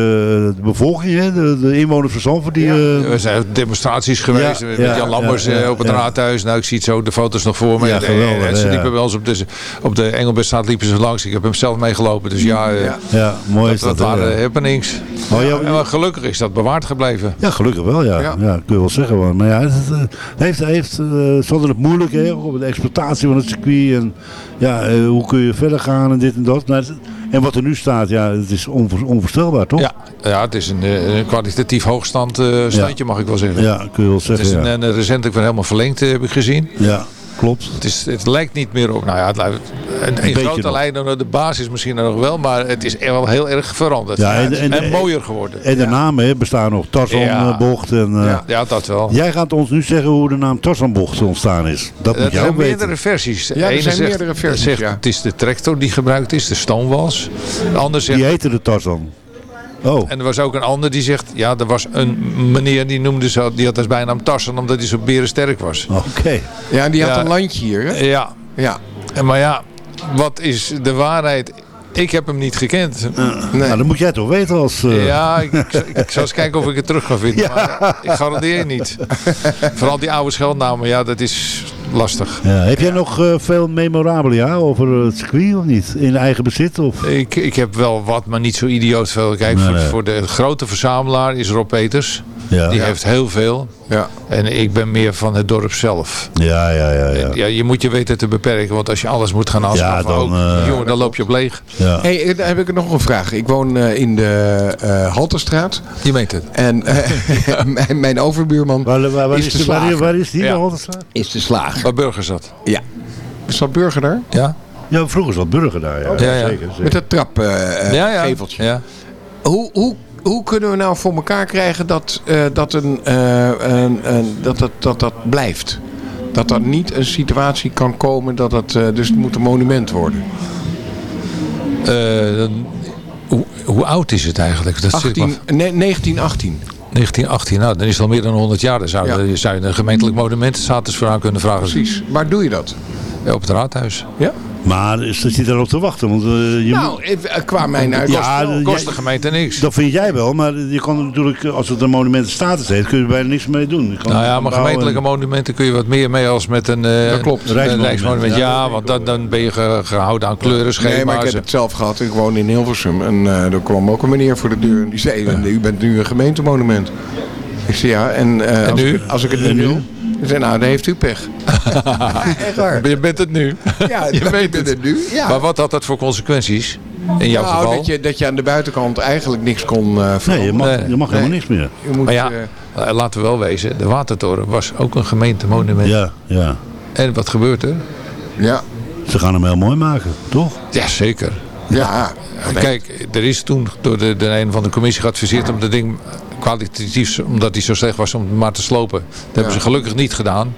de bevolking, hè, de, de inwoners van Zandvoort, die... eh, Er zijn demonstraties geweest Ja, met ja, Jan Lammers ja, ja, eh, op het ja. raadhuis. Nou, ik zie het zo, de foto's nog voor me. Ja, En, eh, Ze ja. liepen wel eens op de, op de Engelbertstraat liepen ze langs. Ik heb hem zelf meegelopen. Dus ja, eh, Ja. ja, mooi dat, is dat waren ja. happenings. Ja, En maar gelukkig is dat bewaard gebleven. Ja, gelukkig wel, ja. Ja. ja. kun je wel zeggen. Maar ja, het, eh, heeft, heeft, eh, ze hadden het moeilijk, hè, op de exploitatie van het circuit. En ja, eh, hoe kun je verder gaan en dit en dat. Het- en wat er nu staat, ja, het is onvoor- onvoorstelbaar, toch? Ja, ja, het is een, eh, een kwalitatief hoogstand eh, standje, mag ik wel zeggen. Ja, kun je wel Het zeggen, is een, ja. recentelijk weer helemaal verlengd, heb ik gezien. Ja, klopt. Het, is, het lijkt niet meer op. Nou ja, het lijkt, in, in beetje grote nog. lijnen, de basis misschien nog wel, maar het is wel heel erg veranderd. Ja, en- mooier geworden. En de namen bestaan nog. Tarzanbocht. En, eh, Ja. Ja, dat wel. Jij gaat ons nu zeggen hoe de naam Tarzanbocht ontstaan is. Dat moet Er jij zijn ook weten. meerdere versies. Ja, er zijn zegt, meerdere versies, zegt het is de tractor die gebruikt is, de stoomwals. De ander zegt, Die heette de Tarzan. Oh, en er was ook een ander die zegt, ja, er was een meneer die noemde zo, die had als bijnaam Tarzan omdat hij zo berensterk was. oké. Ja, die had Ja. een landje hier, hè? Ja, Ja. en maar ja, wat is de waarheid? Ik heb hem niet gekend. Nee. Nou, dat moet jij toch weten als... eh, Ja, ik, ik, ik zal eens kijken of ik het terug kan vinden. Maar ik garandeer niet. Vooral die oude scheldnamen, ja, dat is lastig. Ja, heb jij nog eh, veel memorabilia over het circuit of niet? In eigen bezit? Of? Ik, ik heb wel wat, maar niet zo idioot veel. Kijk, Nee, voor, nee. voor de grote verzamelaar is Rob Peters. Ja. Die Ja. heeft heel veel. Ja. En ik ben meer van het dorp zelf. Ja, ja, ja. ja. Ja, je moet je weten te beperken, want als je alles moet gaan aanschaffen, dan, ook, eh, jongen, dan loop je op leeg. ja. Hey, eh, daar heb ik nog een vraag. Ik woon eh, in de eh Halterstraat. Je meent het. En eh, mijn, mijn overbuurman Waar, waar, waar is is, de slager. waar is die? Ja. de Halterstraat? is de slager. Waar Burger zat. Ja. Is dat burger daar? Ja? Ja, vroeger zat Burger daar. Ja, Ja, ja. zeker. zeker. Met dat trap eh, eh, Ja, ja. geveltje. ja. Hoe, hoe, hoe kunnen we nou voor elkaar krijgen dat, eh, dat, een, eh, een, een- dat, dat, dat dat blijft? Dat er niet een situatie kan komen dat het... eh, dus het moet een monument worden. Eh, dan- hoe, hoe oud is het eigenlijk? Dat zit ik 18, maar- nee, 1918. 1918, nou, dan is het al meer dan 100 jaar. Dan zou, Ja. je, zou je een gemeentelijk monumentenstatus voor aan kunnen vragen. Precies. Waar doe je dat? Ja, op het raadhuis. Ja? Maar is- zit je daarop te wachten? Want, eh, je Nou, moet- even, qua mijn uit. Ja, kost- de- Kost jij- de gemeente niks. dat vind jij wel, maar je kan natuurlijk, als het een monumentenstatus heeft, kun je er bijna niks mee doen. Je kan Nou ja, maar gemeentelijke en- monumenten kun je wat meer mee als met een, eh, Dat klopt. een Rijksmonument, rijksmonument. ja. Ja, want dan, dan ben je ge- gehouden aan Nee, maar kleurenschema's. ik heb het zelf gehad. Ik woon in Hilversum. En eh, er kwam ook een meneer voor de deur. En die zei, u bent nu een gemeentemonument. Ik zei, ja. En, eh, als, nu? Ik, als ik het nu? wil. Hij zei, nou, dan heeft u pech. Echt waar. Je bent het nu. Ja, je weet ik ben het. het nu. Ja. Maar wat had dat voor consequenties? In jouw nou, geval? dat je, dat je aan de buitenkant eigenlijk niks kon eh Nee, je veranderen. mag, Nee. je mag helemaal Nee. niks meer. Je moet, Maar ja, eh, eh, laten we wel wezen. De Watertoren was ook een gemeentemonument. Ja, ja. En wat gebeurt er? ja. Ze gaan hem heel mooi maken, toch? Ja, zeker. Ja. Kijk, er is toen door de, de een van de commissie geadviseerd om dat ding kwalitatief, omdat hij zo slecht was, om maar te slopen. Dat hebben ze gelukkig niet gedaan.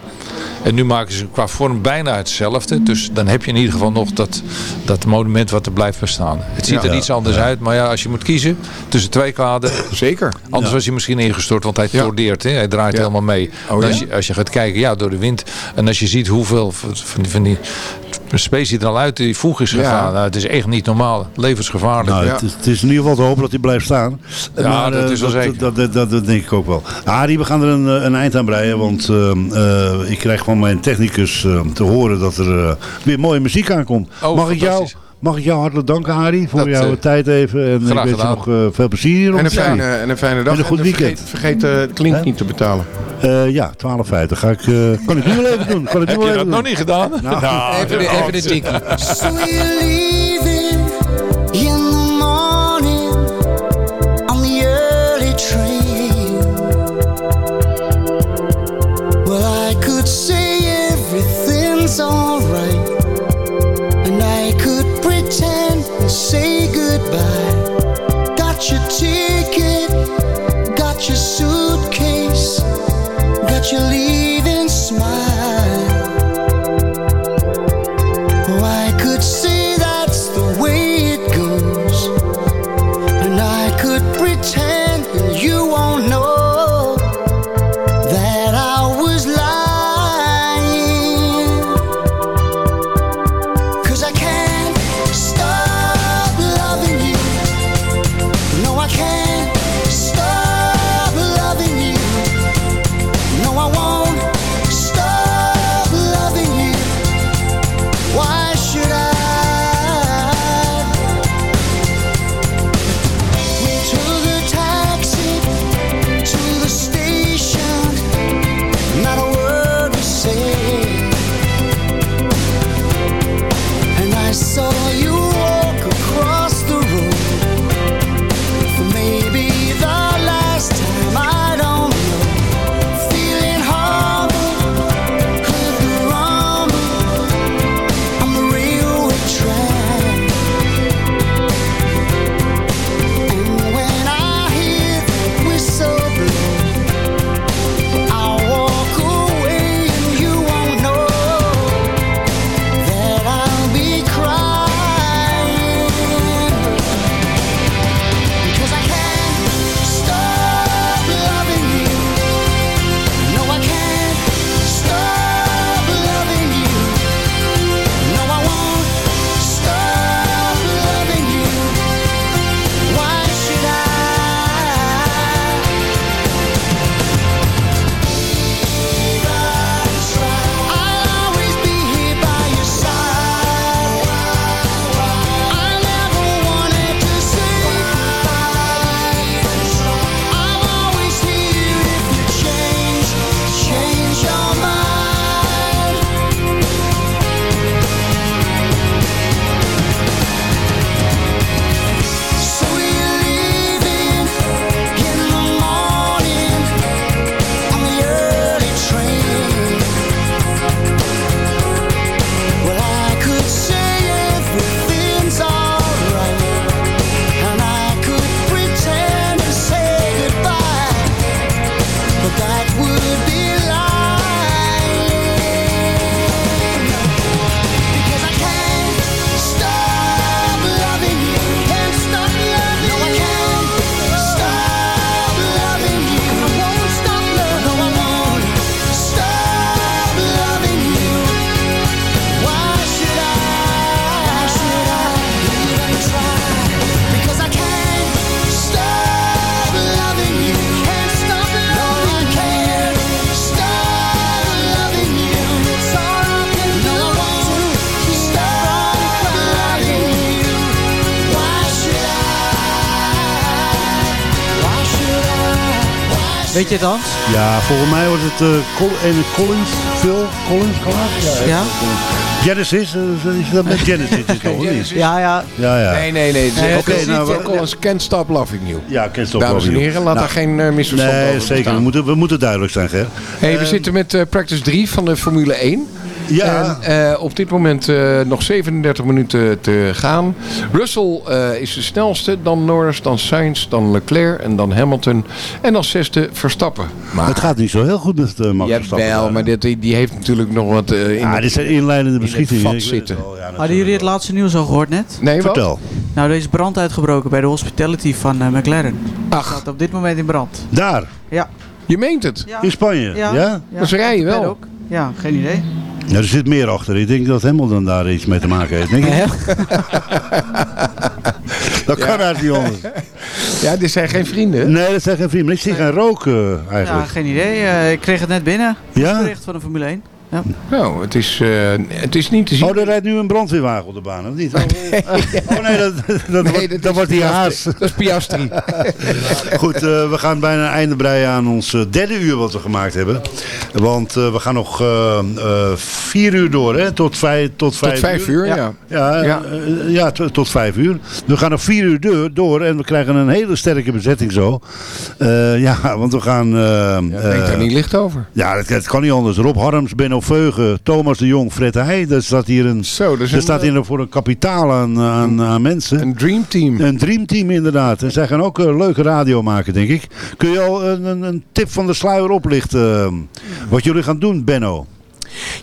En nu maken ze qua vorm bijna hetzelfde. Dus dan heb je in ieder geval nog dat, dat monument wat er blijft bestaan. Het ziet Ja. er iets anders Ja. uit. Maar ja, als je moet kiezen tussen twee kaden. Zeker. Anders Ja. was hij misschien ingestort. Want hij Ja. tordeert. Hè? Hij draait Ja. helemaal mee. Oh, als, je, als je gaat kijken, ja, door de wind. En als je ziet hoeveel van die, van die space die er al uit die voeg is Ja. gegaan. Nou, het is echt niet normaal. Levensgevaarlijk. Nou, het, is, het is in ieder geval te hopen dat hij blijft staan. Ja, dat eh, is wel zeker. Dat, dat, dat, dat denk ik ook wel. Arie, we gaan er een, eh, een eind aan breien. Want eh, eh, ik krijg van mijn technicus eh, te horen dat er eh, weer mooie muziek aankomt. Oh, mag, ik jou, mag ik jou hartelijk danken, Arie, voor Dat, jouw eh, tijd even. En ik wens je nog eh, veel plezier hier En een, de fijne, en een fijne dag. En een goed weekend. Vergeet, vergeet eh, het klink niet te betalen. Eh, ja, 12,50. Ga ik, eh, kan ik nu wel even doen. Kan ik nu Heb wel je even dat doen. nog niet gedaan? Nou, Even de, even de tikkie. Weet je het dan? Ja, volgens mij wordt het eh Col ene Collins, Phil Collins, Collins? Ja? Genesis, eh, is dat met Genesis? is dat, niet? Ja, ja. Ja, ja. Nee, nee, nee. Nee, Oké, nou, Phil Collins Can't Stop Loving You. Ja, Can't Stop Dames en Loving You. heren, laat Nou, daar geen eh, misverstand Nee, over zeker. We moeten, we moeten duidelijk zijn, Ger. Hey, we Eh, zitten met practice 3 van de Formule 1. Ja. En eh, op dit moment eh, nog 37 minuten te gaan. Russell eh, is de snelste, dan Norris, dan Sainz, dan Leclerc en dan Hamilton. En als zesde Verstappen. Maar Het gaat niet zo heel goed met uh, Max Verstappen. Jawel, maar dit, die, heeft natuurlijk nog wat eh, in Ja, dit zijn inleidende in het beschietingen. weet zitten. ja, Hadden jullie het laatste nieuws al gehoord net? Nee, wat? Vertel. Nou, er is brand uitgebroken bij de hospitality van eh, McLaren. Ach. Staat op dit moment in brand. Daar, Ja. Je meent het. ja. in Spanje. Ja? Ja. Ze rijden wel. Ook. Ja, geen idee. Ja, er zit meer achter. Ik denk dat Hamilton daar iets mee te maken heeft. Denk je? dat kan uit niet anders. Ja, dit zijn geen vrienden. Nee, dat zijn geen vrienden. Maar ik zie geen rook eh, Ja, eigenlijk. geen idee. Eh, ik kreeg het net binnen. Ja? Bericht van de Formule 1. Ja. Nou, het is, eh, het is niet te zien. Oh, er rijdt nu een brandweerwagen op de baan, of niet? Oh nee, dat, dat, Nee, wordt, dat dat wordt die haas. Dat is Piastri. Goed, eh, we gaan bijna een einde breien aan ons eh, derde uur wat we gemaakt hebben. Want eh, we gaan nog eh, eh, vier uur door, hè? Tot vijf, tot vijf, Tot vijf uur, ja. Ja, Ja. ja tot, tot vijf uur. We gaan nog vier uur door, door en we krijgen een hele sterke bezetting zo. Eh, ja, want we gaan... eh, Ja, denk daar niet licht over. ja, dat, dat kan niet anders. Rob Harms, Veugen, Thomas de Jong, Fred Heij. Er staat hier een, Zo, er staat hier een- voor een kapitaal aan, aan, aan mensen. een dreamteam. Een dreamteam inderdaad. En zij gaan ook eh, leuke radio maken, denk ik. Kun je al een, een, een tip van de sluier oplichten? eh, wat jullie gaan doen, Benno?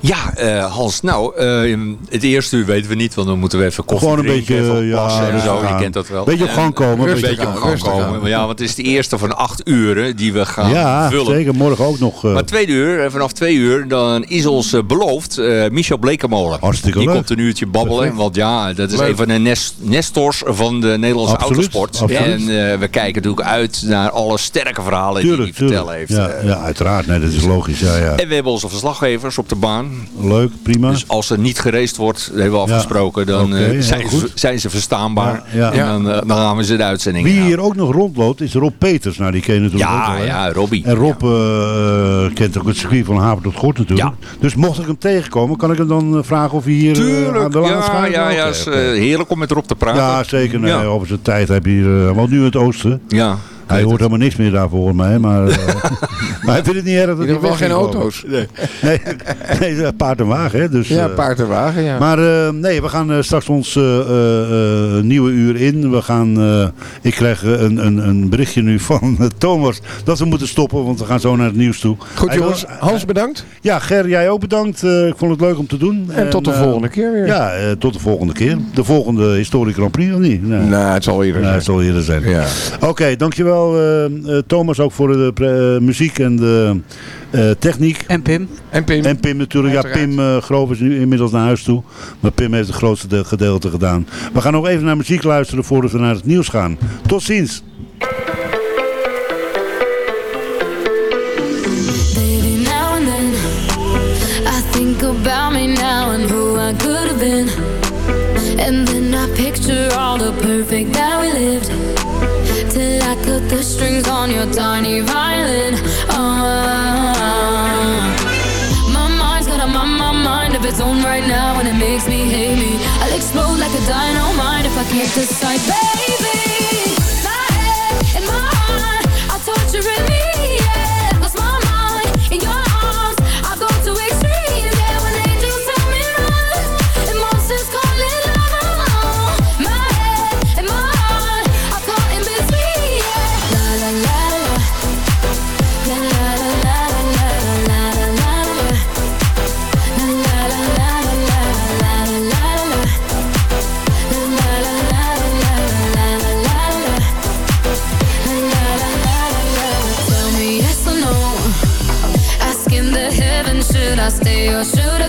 Ja, eh, Hans, nou, eh, het eerste uur weten we niet, want dan moeten we even koffie Gewoon een drinken, beetje, even ja, en zo, je kent dat wel. Beetje op gang komen, Een beetje op gang komen. aan. Ja, want het is de eerste van acht uren die we gaan ja, vullen. zeker. Morgen ook nog. eh, Maar tweede uur, eh, vanaf twee uur, dan is ons beloofd Michel Blekemolen. Hartstikke Die leuk. komt een uurtje babbelen, want ja, dat is Leuk. een van de nest, nestors van de Nederlandse Absoluut, autosport. absoluut. En we kijken natuurlijk uit naar alle sterke verhalen tuurlijk, die hij tuurlijk. vertellen heeft. Ja, ja, uiteraard. Nee, dat is logisch. Ja, ja. En we hebben onze verslaggevers op de Leuk, prima. Dus als er niet geraced wordt, dat hebben we afgesproken, dan eh, zijn, ze, zijn ze verstaanbaar. En dan, eh, dan gaan we ze de uitzending Wie hier ook nog rondloopt is Rob Peters. Nou, die ken je natuurlijk ook Ja, wel. ja, Robbie. En Rob eh, kent ook het circuit van Haven tot Gort natuurlijk. Dus mocht ik hem tegenkomen, kan ik hem dan vragen of hij hier eh, aan Tuurlijk, de laan ja, schuift? ja, ja, is, heerlijk om met Rob te praten. Ja, zeker. Nee. Over zijn tijd heb je hier... want nu in het oosten. Ja. Hij hoort helemaal niks meer daar volgens mij. Maar, eh, maar hij vindt het niet erg dat In hij ieder geval weg geen ik. auto's. Nee, nee, nee, paard en wagen. Hè, dus, Ja, eh, paard en wagen, ja. Maar eh, nee, we gaan eh, straks ons eh, eh, eh, nieuwe uur in. We gaan, eh, ik krijg eh, een, een, een berichtje nu van eh, Thomas dat we moeten stoppen, want we gaan zo naar het nieuws toe. Goed Hij jongens, was- Hans bedankt. ja, Ger, jij ook bedankt. Eh, ik vond het leuk om te doen. En tot de eh, volgende keer weer. Ja, eh, tot de volgende keer. De volgende Historic Grand Prix, of niet? Nee. Nou, het zal eerder zijn. het zal eerder zijn. Ja. Oké, dankjewel eh, eh, Thomas ook voor de pre- eh, muziek en de eh, techniek. En Pim. En Pim. En Pim natuurlijk. Ja. Pim eh Groof is nu inmiddels naar huis toe. Maar Pim heeft het grootste de- gedeelte gedaan. We gaan nog even naar muziek luisteren voordat we naar het nieuws gaan. Tot ziens. Baby, now and then I think about me now and who I could have been. And then I picture all the perfect that we lived. I cut the strings on your tiny violin. Ah. My mind's got a my, my mind of its own right now, and it makes me hate me. I'll explode like a dynamite if I can't decide, baby.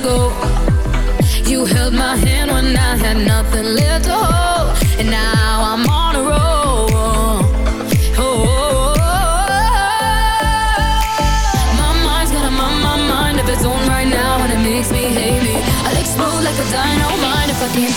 Go? You held my hand when I had nothing left to hold, and now I'm on a roll. Oh, oh, oh. my mind's got a mind of its own right now, and it makes me hate me. I'll explode like a dynamite if I can't